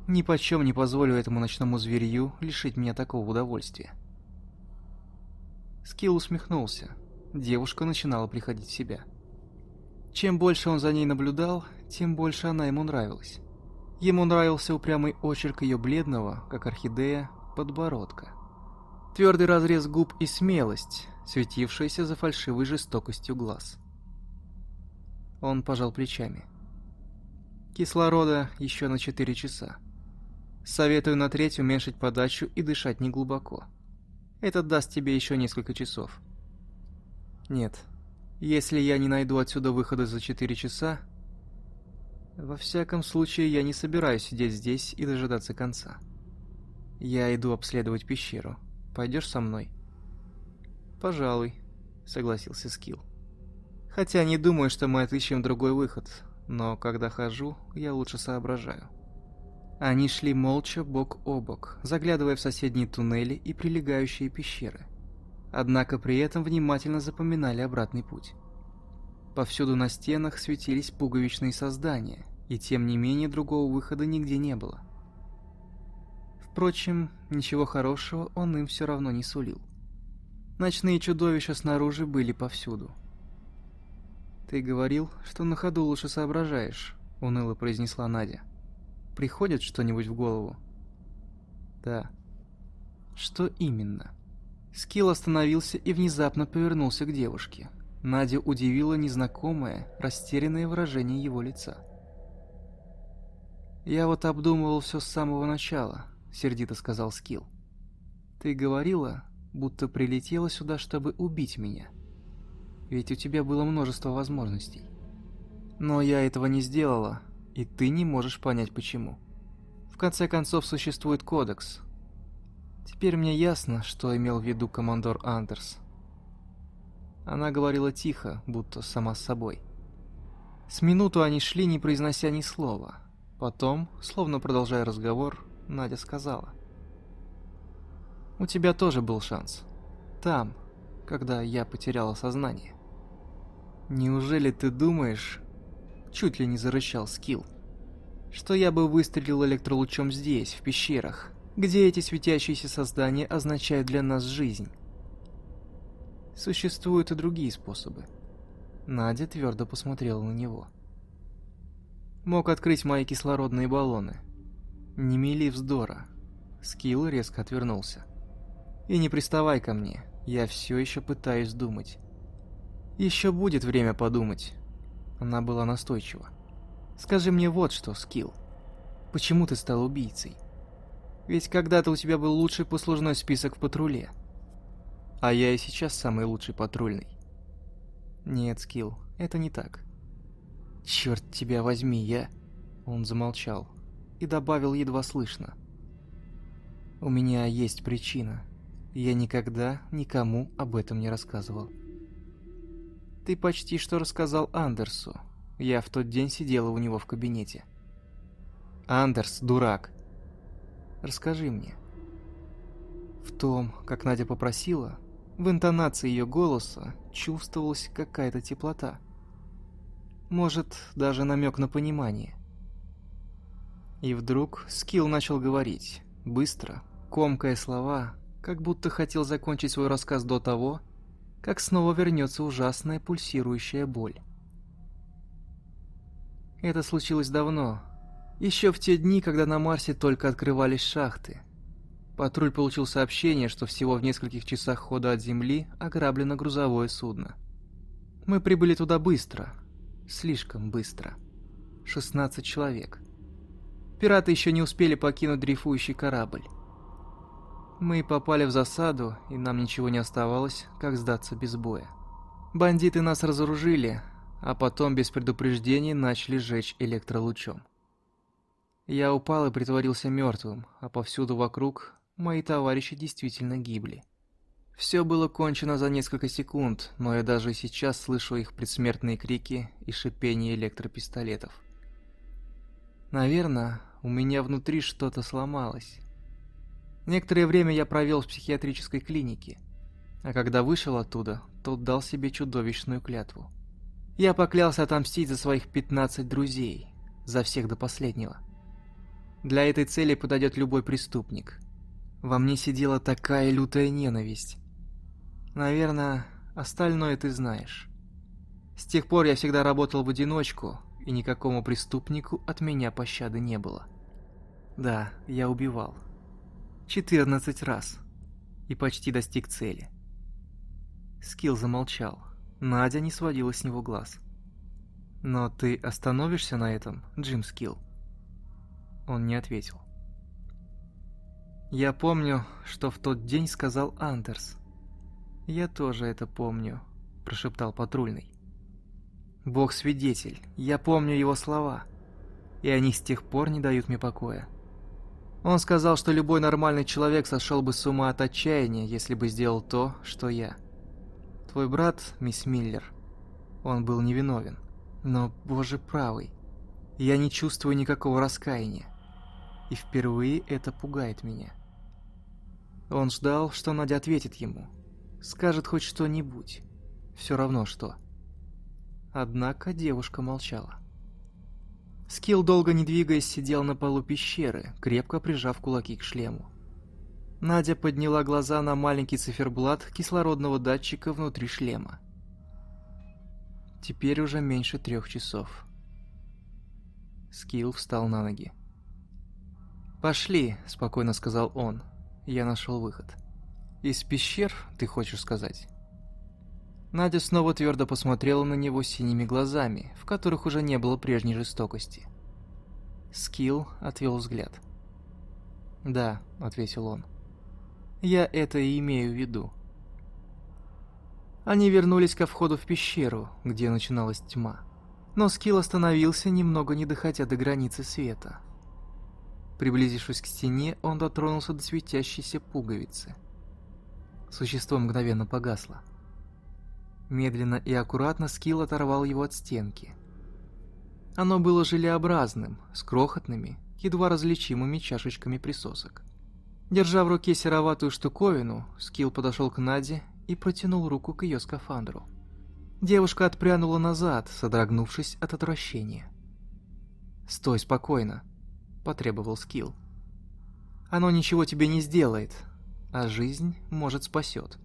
Ни почем не позволю этому ночному зверью лишить меня такого удовольствия. Скилл усмехнулся. Девушка начинала приходить в себя. Чем больше он за ней наблюдал, тем больше она ему нравилась. Ему нравился упрямый очерк ее бледного, как орхидея, подбородка. Твердый разрез губ и смелость, светившаяся за фальшивой жестокостью глаз. Он пожал плечами. Кислорода еще на 4 часа. Советую на треть уменьшить подачу и дышать неглубоко. Это даст тебе еще несколько часов. Нет, если я не найду отсюда выхода за 4 часа, во всяком случае, я не собираюсь сидеть здесь и дожидаться конца. Я иду обследовать пещеру. Пойдешь со мной? Пожалуй, согласился Скилл. Хотя не думаю, что мы отыщем другой выход, но когда хожу, я лучше соображаю. Они шли молча бок о бок, заглядывая в соседние туннели и прилегающие пещеры. Однако при этом внимательно запоминали обратный путь. Повсюду на стенах светились пуговичные создания, и тем не менее другого выхода нигде не было. Впрочем, ничего хорошего он им все равно не сулил. Ночные чудовища снаружи были повсюду. «Ты говорил, что на ходу лучше соображаешь», — уныло произнесла Надя. «Приходит что-нибудь в голову?» «Да». «Что именно?» Скилл остановился и внезапно повернулся к девушке. Надя удивила незнакомое, растерянное выражение его лица. «Я вот обдумывал все с самого начала», — сердито сказал Скилл. «Ты говорила, будто прилетела сюда, чтобы убить меня. Ведь у тебя было множество возможностей. Но я этого не сделала, и ты не можешь понять почему. В конце концов, существует кодекс. Теперь мне ясно, что имел в виду командор Андерс. Она говорила тихо, будто сама с собой. С минуту они шли, не произнося ни слова. Потом, словно продолжая разговор, Надя сказала. «У тебя тоже был шанс. Там, когда я потеряла сознание». «Неужели ты думаешь...» Чуть ли не зарычал Скилл. «Что я бы выстрелил электролучом здесь, в пещерах, где эти светящиеся создания означают для нас жизнь?» Существуют и другие способы. Надя твердо посмотрела на него. Мог открыть мои кислородные баллоны. Не мели вздора. Скилл резко отвернулся. И не приставай ко мне, я все еще пытаюсь думать. Еще будет время подумать. Она была настойчива. Скажи мне вот что, Скилл. Почему ты стал убийцей? Ведь когда-то у тебя был лучший послужной список в патруле. А я и сейчас самый лучший патрульный. Нет, Скилл, это не так. Черт тебя возьми, я... Он замолчал и добавил едва слышно. У меня есть причина. Я никогда никому об этом не рассказывал. Ты почти что рассказал Андерсу. Я в тот день сидела у него в кабинете. Андерс, дурак. Расскажи мне. В том, как Надя попросила, в интонации ее голоса чувствовалась какая-то теплота. Может, даже намек на понимание. И вдруг Скилл начал говорить, быстро, комкая слова, как будто хотел закончить свой рассказ до того, как снова вернется ужасная пульсирующая боль. Это случилось давно, еще в те дни, когда на Марсе только открывались шахты, Патруль получил сообщение, что всего в нескольких часах хода от Земли ограблено грузовое судно. Мы прибыли туда быстро. Слишком быстро. 16 человек. Пираты еще не успели покинуть дрейфующий корабль. Мы попали в засаду, и нам ничего не оставалось, как сдаться без боя. Бандиты нас разоружили, а потом без предупреждений начали жечь электролучом. Я упал и притворился мертвым, а повсюду вокруг мои товарищи действительно гибли. Все было кончено за несколько секунд, но я даже сейчас слышу их предсмертные крики и шипение электропистолетов. Наверное, у меня внутри что-то сломалось. Некоторое время я провел в психиатрической клинике, а когда вышел оттуда, то дал себе чудовищную клятву. Я поклялся отомстить за своих 15 друзей, за всех до последнего. Для этой цели подойдет любой преступник. Во мне сидела такая лютая ненависть. Наверное, остальное ты знаешь. С тех пор я всегда работал в одиночку, и никакому преступнику от меня пощады не было. Да, я убивал. 14 раз. И почти достиг цели. Скилл замолчал. Надя не сводила с него глаз. «Но ты остановишься на этом, Джим Скилл?» Он не ответил. «Я помню, что в тот день сказал Андерс. Я тоже это помню», – прошептал патрульный. «Бог свидетель, я помню его слова, и они с тех пор не дают мне покоя. Он сказал, что любой нормальный человек сошел бы с ума от отчаяния, если бы сделал то, что я. Твой брат, мисс Миллер, он был невиновен. Но, боже правый, я не чувствую никакого раскаяния. И впервые это пугает меня. Он ждал, что Надя ответит ему. Скажет хоть что-нибудь. Все равно что. Однако девушка молчала. Скилл, долго не двигаясь, сидел на полу пещеры, крепко прижав кулаки к шлему. Надя подняла глаза на маленький циферблат кислородного датчика внутри шлема. Теперь уже меньше трех часов. Скилл встал на ноги. «Пошли», — спокойно сказал он. Я нашел выход. «Из пещер, ты хочешь сказать?» Надя снова твердо посмотрела на него синими глазами, в которых уже не было прежней жестокости. Скилл отвел взгляд. «Да», — ответил он. «Я это и имею в виду». Они вернулись ко входу в пещеру, где начиналась тьма. Но Скилл остановился, немного не доходя до границы света. Приблизившись к стене, он дотронулся до светящейся пуговицы. Существо мгновенно погасло. Медленно и аккуратно Скилл оторвал его от стенки. Оно было желеобразным, с крохотными, едва различимыми чашечками присосок. Держа в руке сероватую штуковину, Скилл подошел к Наде и протянул руку к ее скафандру. Девушка отпрянула назад, содрогнувшись от отвращения. «Стой спокойно», — потребовал Скилл. «Оно ничего тебе не сделает, а жизнь, может, спасет».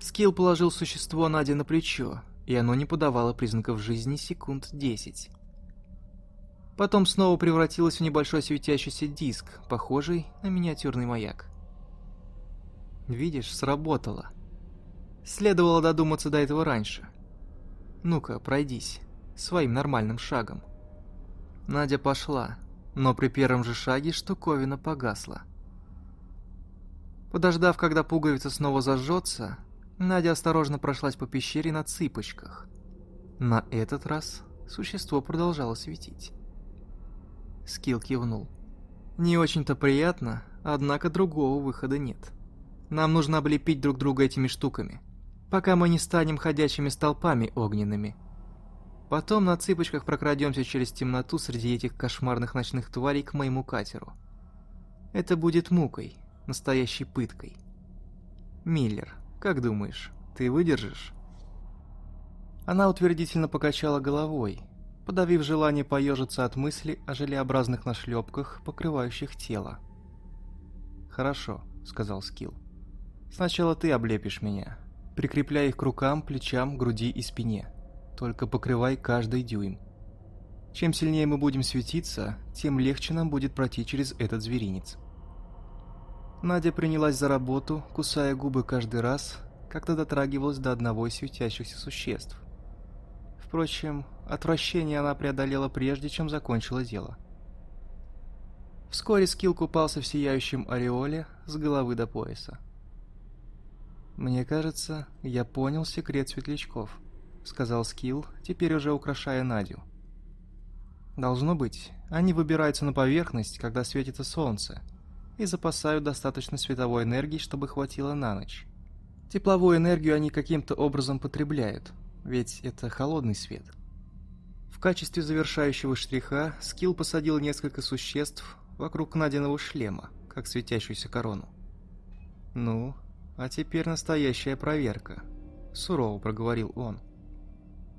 Скилл положил существо Наде на плечо, и оно не подавало признаков жизни секунд десять. Потом снова превратилось в небольшой светящийся диск, похожий на миниатюрный маяк. Видишь, сработало. Следовало додуматься до этого раньше. Ну-ка, пройдись, своим нормальным шагом. Надя пошла, но при первом же шаге штуковина погасла. Подождав, когда пуговица снова зажжется, Надя осторожно прошлась по пещере на цыпочках. На этот раз существо продолжало светить. Скилл кивнул. «Не очень-то приятно, однако другого выхода нет. Нам нужно облепить друг друга этими штуками, пока мы не станем ходячими столпами огненными. Потом на цыпочках прокрадемся через темноту среди этих кошмарных ночных тварей к моему катеру. Это будет мукой, настоящей пыткой. Миллер, как думаешь, ты выдержишь?» Она утвердительно покачала головой, подавив желание поежиться от мысли о желеобразных нашлепках, покрывающих тело. «Хорошо», — сказал Скилл. «Сначала ты облепишь меня. Прикрепляй их к рукам, плечам, груди и спине. Только покрывай каждый дюйм. Чем сильнее мы будем светиться, тем легче нам будет пройти через этот зверинец». Надя принялась за работу, кусая губы каждый раз, когда дотрагивалась до одного из светящихся существ. Впрочем, отвращение она преодолела прежде, чем закончила дело. Вскоре Скилл купался в сияющем ореоле с головы до пояса. «Мне кажется, я понял секрет светлячков», — сказал Скилл, теперь уже украшая Надю. «Должно быть, они выбираются на поверхность, когда светится солнце, и запасают достаточно световой энергии, чтобы хватило на ночь. Тепловую энергию они каким-то образом потребляют, ведь это холодный свет». В качестве завершающего штриха Скилл посадил несколько существ вокруг Надиного шлема, как светящуюся корону. «Ну, а теперь настоящая проверка», — сурово проговорил он.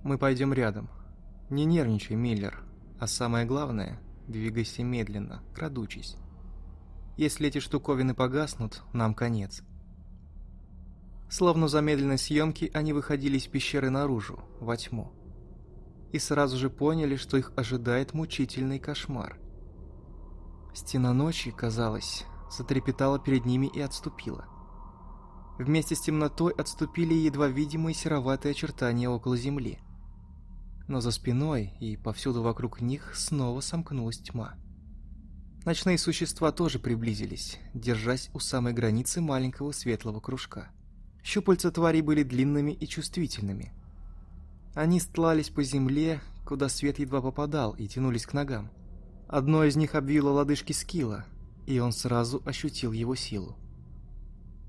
«Мы пойдем рядом. Не нервничай, Миллер, а самое главное, двигайся медленно, крадучись. Если эти штуковины погаснут, нам конец». Словно замедленной съемке они выходили из пещеры наружу, во тьму. И сразу же поняли, что их ожидает мучительный кошмар — Стена ночи, казалось, затрепетала перед ними и отступила. Вместе с темнотой отступили едва видимые сероватые очертания около земли. Но за спиной и повсюду вокруг них снова сомкнулась тьма. Ночные существа тоже приблизились, держась у самой границы маленького светлого кружка. Щупальца тварей были длинными и чувствительными. Они стлались по земле, куда свет едва попадал, и тянулись к ногам. Одно из них обвило лодыжки Скилла, и он сразу ощутил его силу.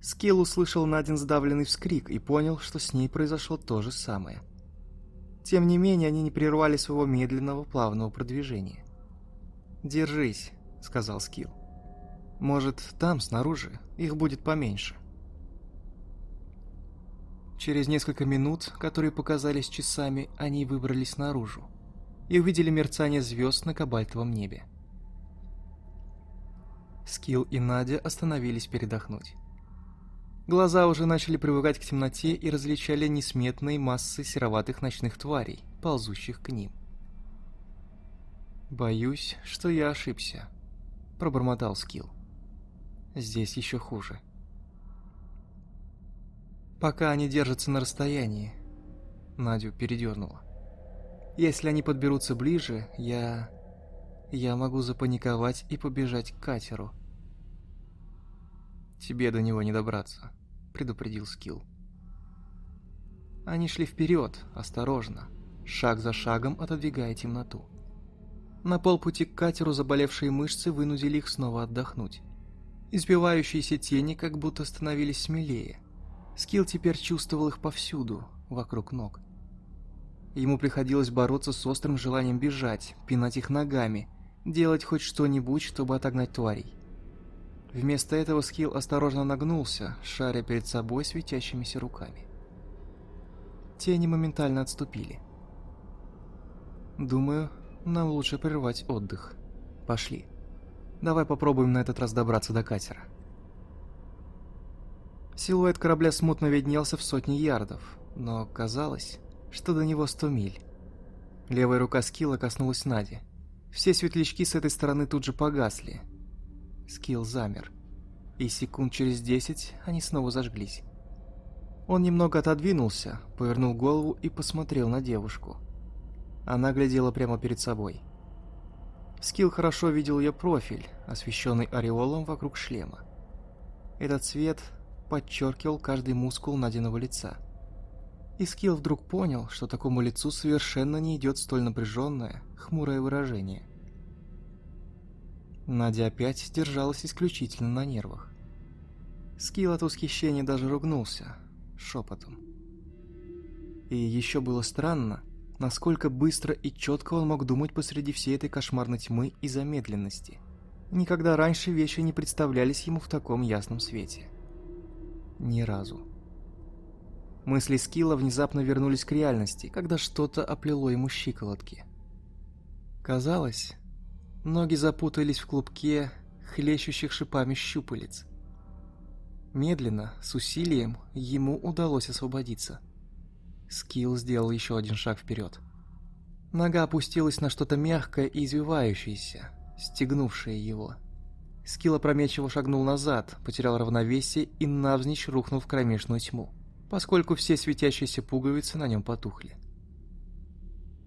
Скилл услышал Надин сдавленный вскрик и понял, что с ней произошло то же самое. Тем не менее, они не прервали своего медленного, плавного продвижения. «Держись», — сказал Скилл. «Может, там, снаружи, их будет поменьше». Через несколько минут, которые показались часами, они выбрались наружу и увидели мерцание звезд на кабальтовом небе. Скилл и Надя остановились передохнуть. Глаза уже начали привыкать к темноте и различали несметные массы сероватых ночных тварей, ползущих к ним. «Боюсь, что я ошибся», — пробормотал Скилл. «Здесь еще хуже». Пока они держатся на расстоянии, Надю передернула. Если они подберутся ближе, я... Я могу запаниковать и побежать к катеру. «Тебе до него не добраться», — предупредил Скилл. Они шли вперед, осторожно, шаг за шагом отодвигая темноту. На полпути к катеру заболевшие мышцы вынудили их снова отдохнуть. Избивающиеся тени как будто становились смелее. Скилл теперь чувствовал их повсюду, вокруг ног. Ему приходилось бороться с острым желанием бежать, пинать их ногами, делать хоть что-нибудь, чтобы отогнать тварей. Вместо этого Скилл осторожно нагнулся, шаря перед собой светящимися руками. Тени моментально отступили. «Думаю, нам лучше прервать отдых. Пошли. Давай попробуем на этот раз добраться до катера». Силуэт корабля смутно виднелся в сотни ярдов, но казалось, что до него сто миль. Левая рука Скилла коснулась Нади. Все светлячки с этой стороны тут же погасли. Скилл замер. И секунд через десять они снова зажглись. Он немного отодвинулся, повернул голову и посмотрел на девушку. Она глядела прямо перед собой. Скилл хорошо видел ее профиль, освещенный ореолом вокруг шлема. Этот цвет подчеркивал каждый мускул Надиного лица. И Скилл вдруг понял, что такому лицу совершенно не идет столь напряженное, хмурое выражение. Надя опять держалась исключительно на нервах. Скилл от восхищения даже ругнулся, шепотом. И еще было странно, насколько быстро и четко он мог думать посреди всей этой кошмарной тьмы и замедленности. Никогда раньше вещи не представлялись ему в таком ясном свете. Ни разу. Мысли Скилла внезапно вернулись к реальности, когда что-то оплело ему щиколотки. Казалось, ноги запутались в клубке хлещущих шипами щупалец. Медленно, с усилием, ему удалось освободиться. Скилл сделал еще один шаг вперед. Нога опустилась на что-то мягкое и извивающееся, стегнувшее его. Скилл опрометчиво шагнул назад, потерял равновесие и навзничь рухнул в кромешную тьму поскольку все светящиеся пуговицы на нем потухли.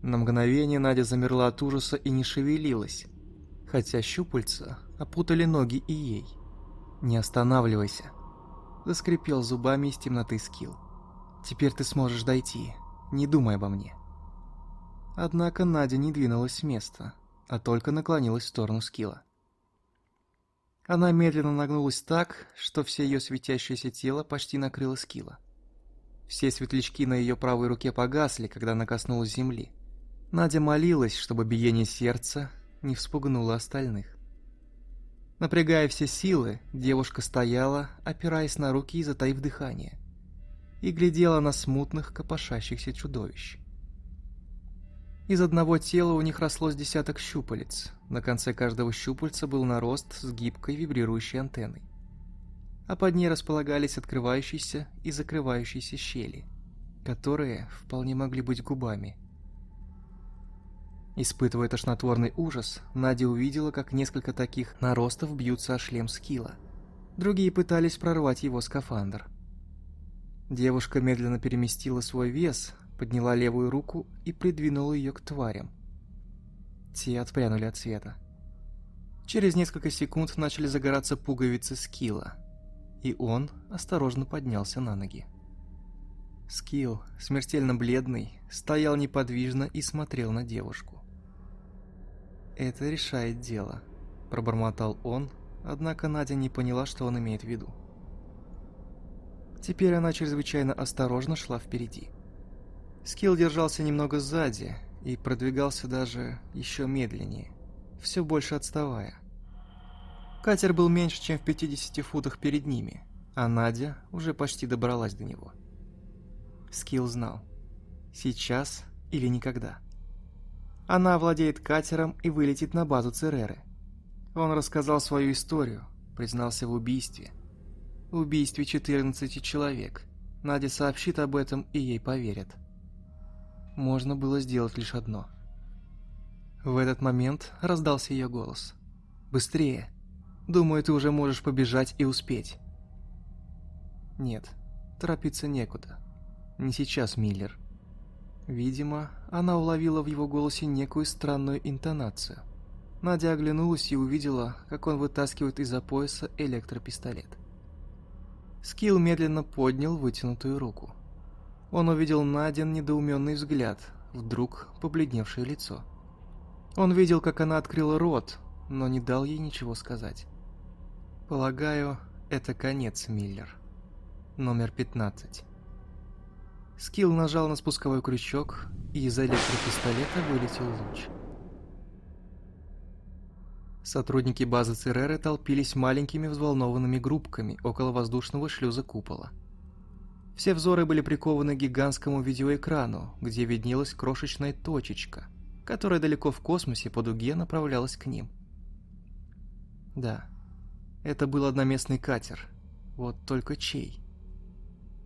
На мгновение Надя замерла от ужаса и не шевелилась, хотя щупальца опутали ноги и ей. «Не останавливайся», — заскрипел зубами из темноты Скилл. «Теперь ты сможешь дойти, не думай обо мне». Однако Надя не двинулась с места, а только наклонилась в сторону Скилла. Она медленно нагнулась так, что все ее светящееся тело почти накрыло Скилла. Все светлячки на ее правой руке погасли, когда она коснулась земли. Надя молилась, чтобы биение сердца не вспугнуло остальных. Напрягая все силы, девушка стояла, опираясь на руки и затаив дыхание, и глядела на смутных, копошащихся чудовищ. Из одного тела у них росло с десяток щупалец, на конце каждого щупальца был нарост с гибкой вибрирующей антенной а под ней располагались открывающиеся и закрывающиеся щели, которые вполне могли быть губами. Испытывая тошнотворный ужас, Надя увидела, как несколько таких наростов бьются о шлем Скилла. Другие пытались прорвать его скафандр. Девушка медленно переместила свой вес, подняла левую руку и придвинула ее к тварям. Те отпрянули от света. Через несколько секунд начали загораться пуговицы Скилла, и он осторожно поднялся на ноги. Скилл, смертельно бледный, стоял неподвижно и смотрел на девушку. «Это решает дело», – пробормотал он, однако Надя не поняла, что он имеет в виду. Теперь она чрезвычайно осторожно шла впереди. Скилл держался немного сзади и продвигался даже еще медленнее, все больше отставая. Катер был меньше, чем в 50 футах перед ними, а Надя уже почти добралась до него. Скилл знал. Сейчас или никогда. Она овладеет катером и вылетит на базу Цереры. Он рассказал свою историю, признался в убийстве. Убийстве 14 человек. Надя сообщит об этом, и ей поверят. Можно было сделать лишь одно. В этот момент раздался ее голос. «Быстрее!» Думаю, ты уже можешь побежать и успеть. Нет, торопиться некуда. Не сейчас, Миллер. Видимо, она уловила в его голосе некую странную интонацию. Надя оглянулась и увидела, как он вытаскивает из-за пояса электропистолет. Скилл медленно поднял вытянутую руку. Он увидел Надин недоуменный взгляд, вдруг побледневшее лицо. Он видел, как она открыла рот, но не дал ей ничего сказать. Полагаю, это конец, Миллер. Номер 15. Скилл нажал на спусковой крючок, и из электропистолета вылетел луч. Сотрудники базы Цереры толпились маленькими взволнованными группками около воздушного шлюза купола. Все взоры были прикованы к гигантскому видеоэкрану, где виднелась крошечная точечка, которая далеко в космосе по дуге направлялась к ним. Да, это был одноместный катер. Вот только чей?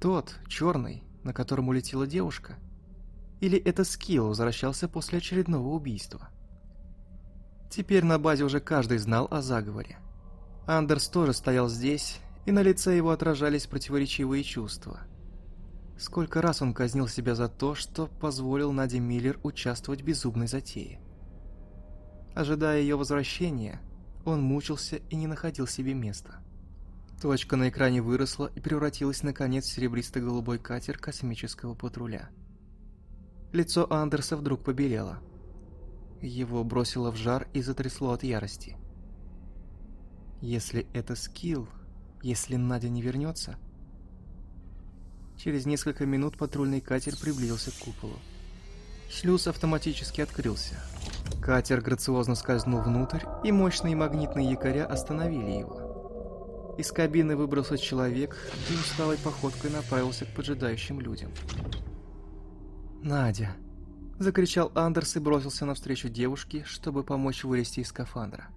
Тот, черный, на котором улетела девушка? Или это Скилл возвращался после очередного убийства? Теперь на базе уже каждый знал о заговоре. Андерс тоже стоял здесь, и на лице его отражались противоречивые чувства. Сколько раз он казнил себя за то, что позволил Наде Миллер участвовать в безумной затее. Ожидая ее возвращения, он мучился и не находил себе места. Точка на экране выросла и превратилась наконец в серебристо-голубой катер космического патруля. Лицо Андерса вдруг побелело. Его бросило в жар и затрясло от ярости. Если это скилл, если Надя не вернется... Через несколько минут патрульный катер приблизился к куполу. Шлюз автоматически открылся. Катер грациозно скользнул внутрь, и мощные магнитные якоря остановили его. Из кабины выбрался человек и усталой походкой направился к поджидающим людям. «Надя!» – закричал Андерс и бросился навстречу девушке, чтобы помочь вылезти из скафандра.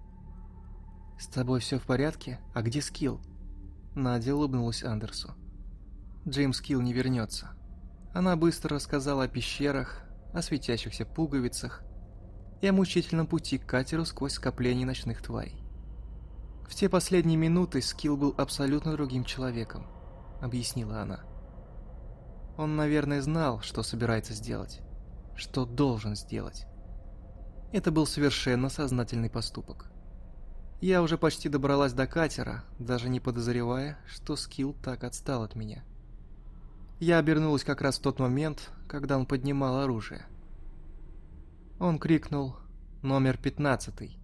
«С тобой все в порядке? А где Скилл?» Надя улыбнулась Андерсу. «Джеймс Скилл не вернется». Она быстро рассказала о пещерах, о светящихся пуговицах и о мучительном пути к катеру сквозь скопление ночных тварей. В те последние минуты Скилл был абсолютно другим человеком, объяснила она. Он, наверное, знал, что собирается сделать, что должен сделать. Это был совершенно сознательный поступок. Я уже почти добралась до катера, даже не подозревая, что Скилл так отстал от меня. Я обернулась как раз в тот момент, когда он поднимал оружие. Он крикнул «Номер пятнадцатый»,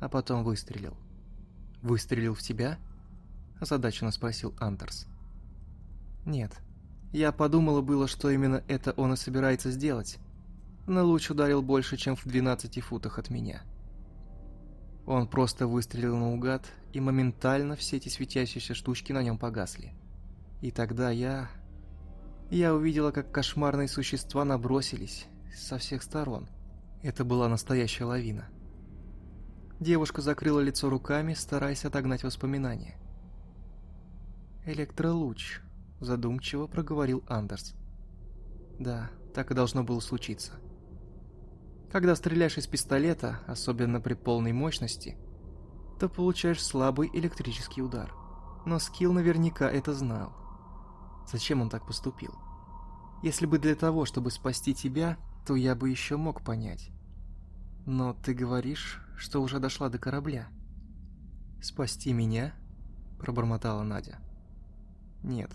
а потом выстрелил. «Выстрелил в тебя?» – озадаченно спросил Андерс. «Нет. Я подумала было, что именно это он и собирается сделать, но луч ударил больше, чем в 12 футах от меня». Он просто выстрелил наугад, и моментально все эти светящиеся штучки на нем погасли. И тогда я... Я увидела, как кошмарные существа набросились со всех сторон. Это была настоящая лавина. Девушка закрыла лицо руками, стараясь отогнать воспоминания. «Электролуч», — задумчиво проговорил Андерс. «Да, так и должно было случиться». Когда стреляешь из пистолета, особенно при полной мощности, то получаешь слабый электрический удар. Но Скилл наверняка это знал. Зачем он так поступил? Если бы для того, чтобы спасти тебя, то я бы еще мог понять. Но ты говоришь, что уже дошла до корабля. «Спасти меня?» – пробормотала Надя. «Нет,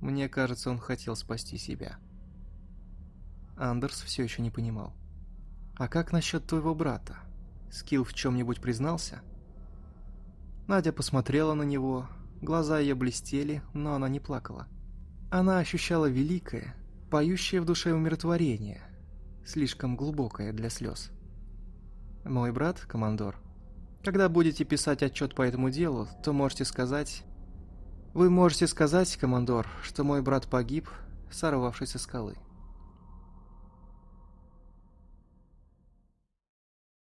мне кажется, он хотел спасти себя». Андерс все еще не понимал. «А как насчет твоего брата? Скилл в чем-нибудь признался?» Надя посмотрела на него, глаза ее блестели, но она не плакала. Она ощущала великое, поющее в душе умиротворение, слишком глубокое для слез. «Мой брат, командор, когда будете писать отчет по этому делу, то можете сказать...» «Вы можете сказать, командор, что мой брат погиб, сорвавшись со скалы».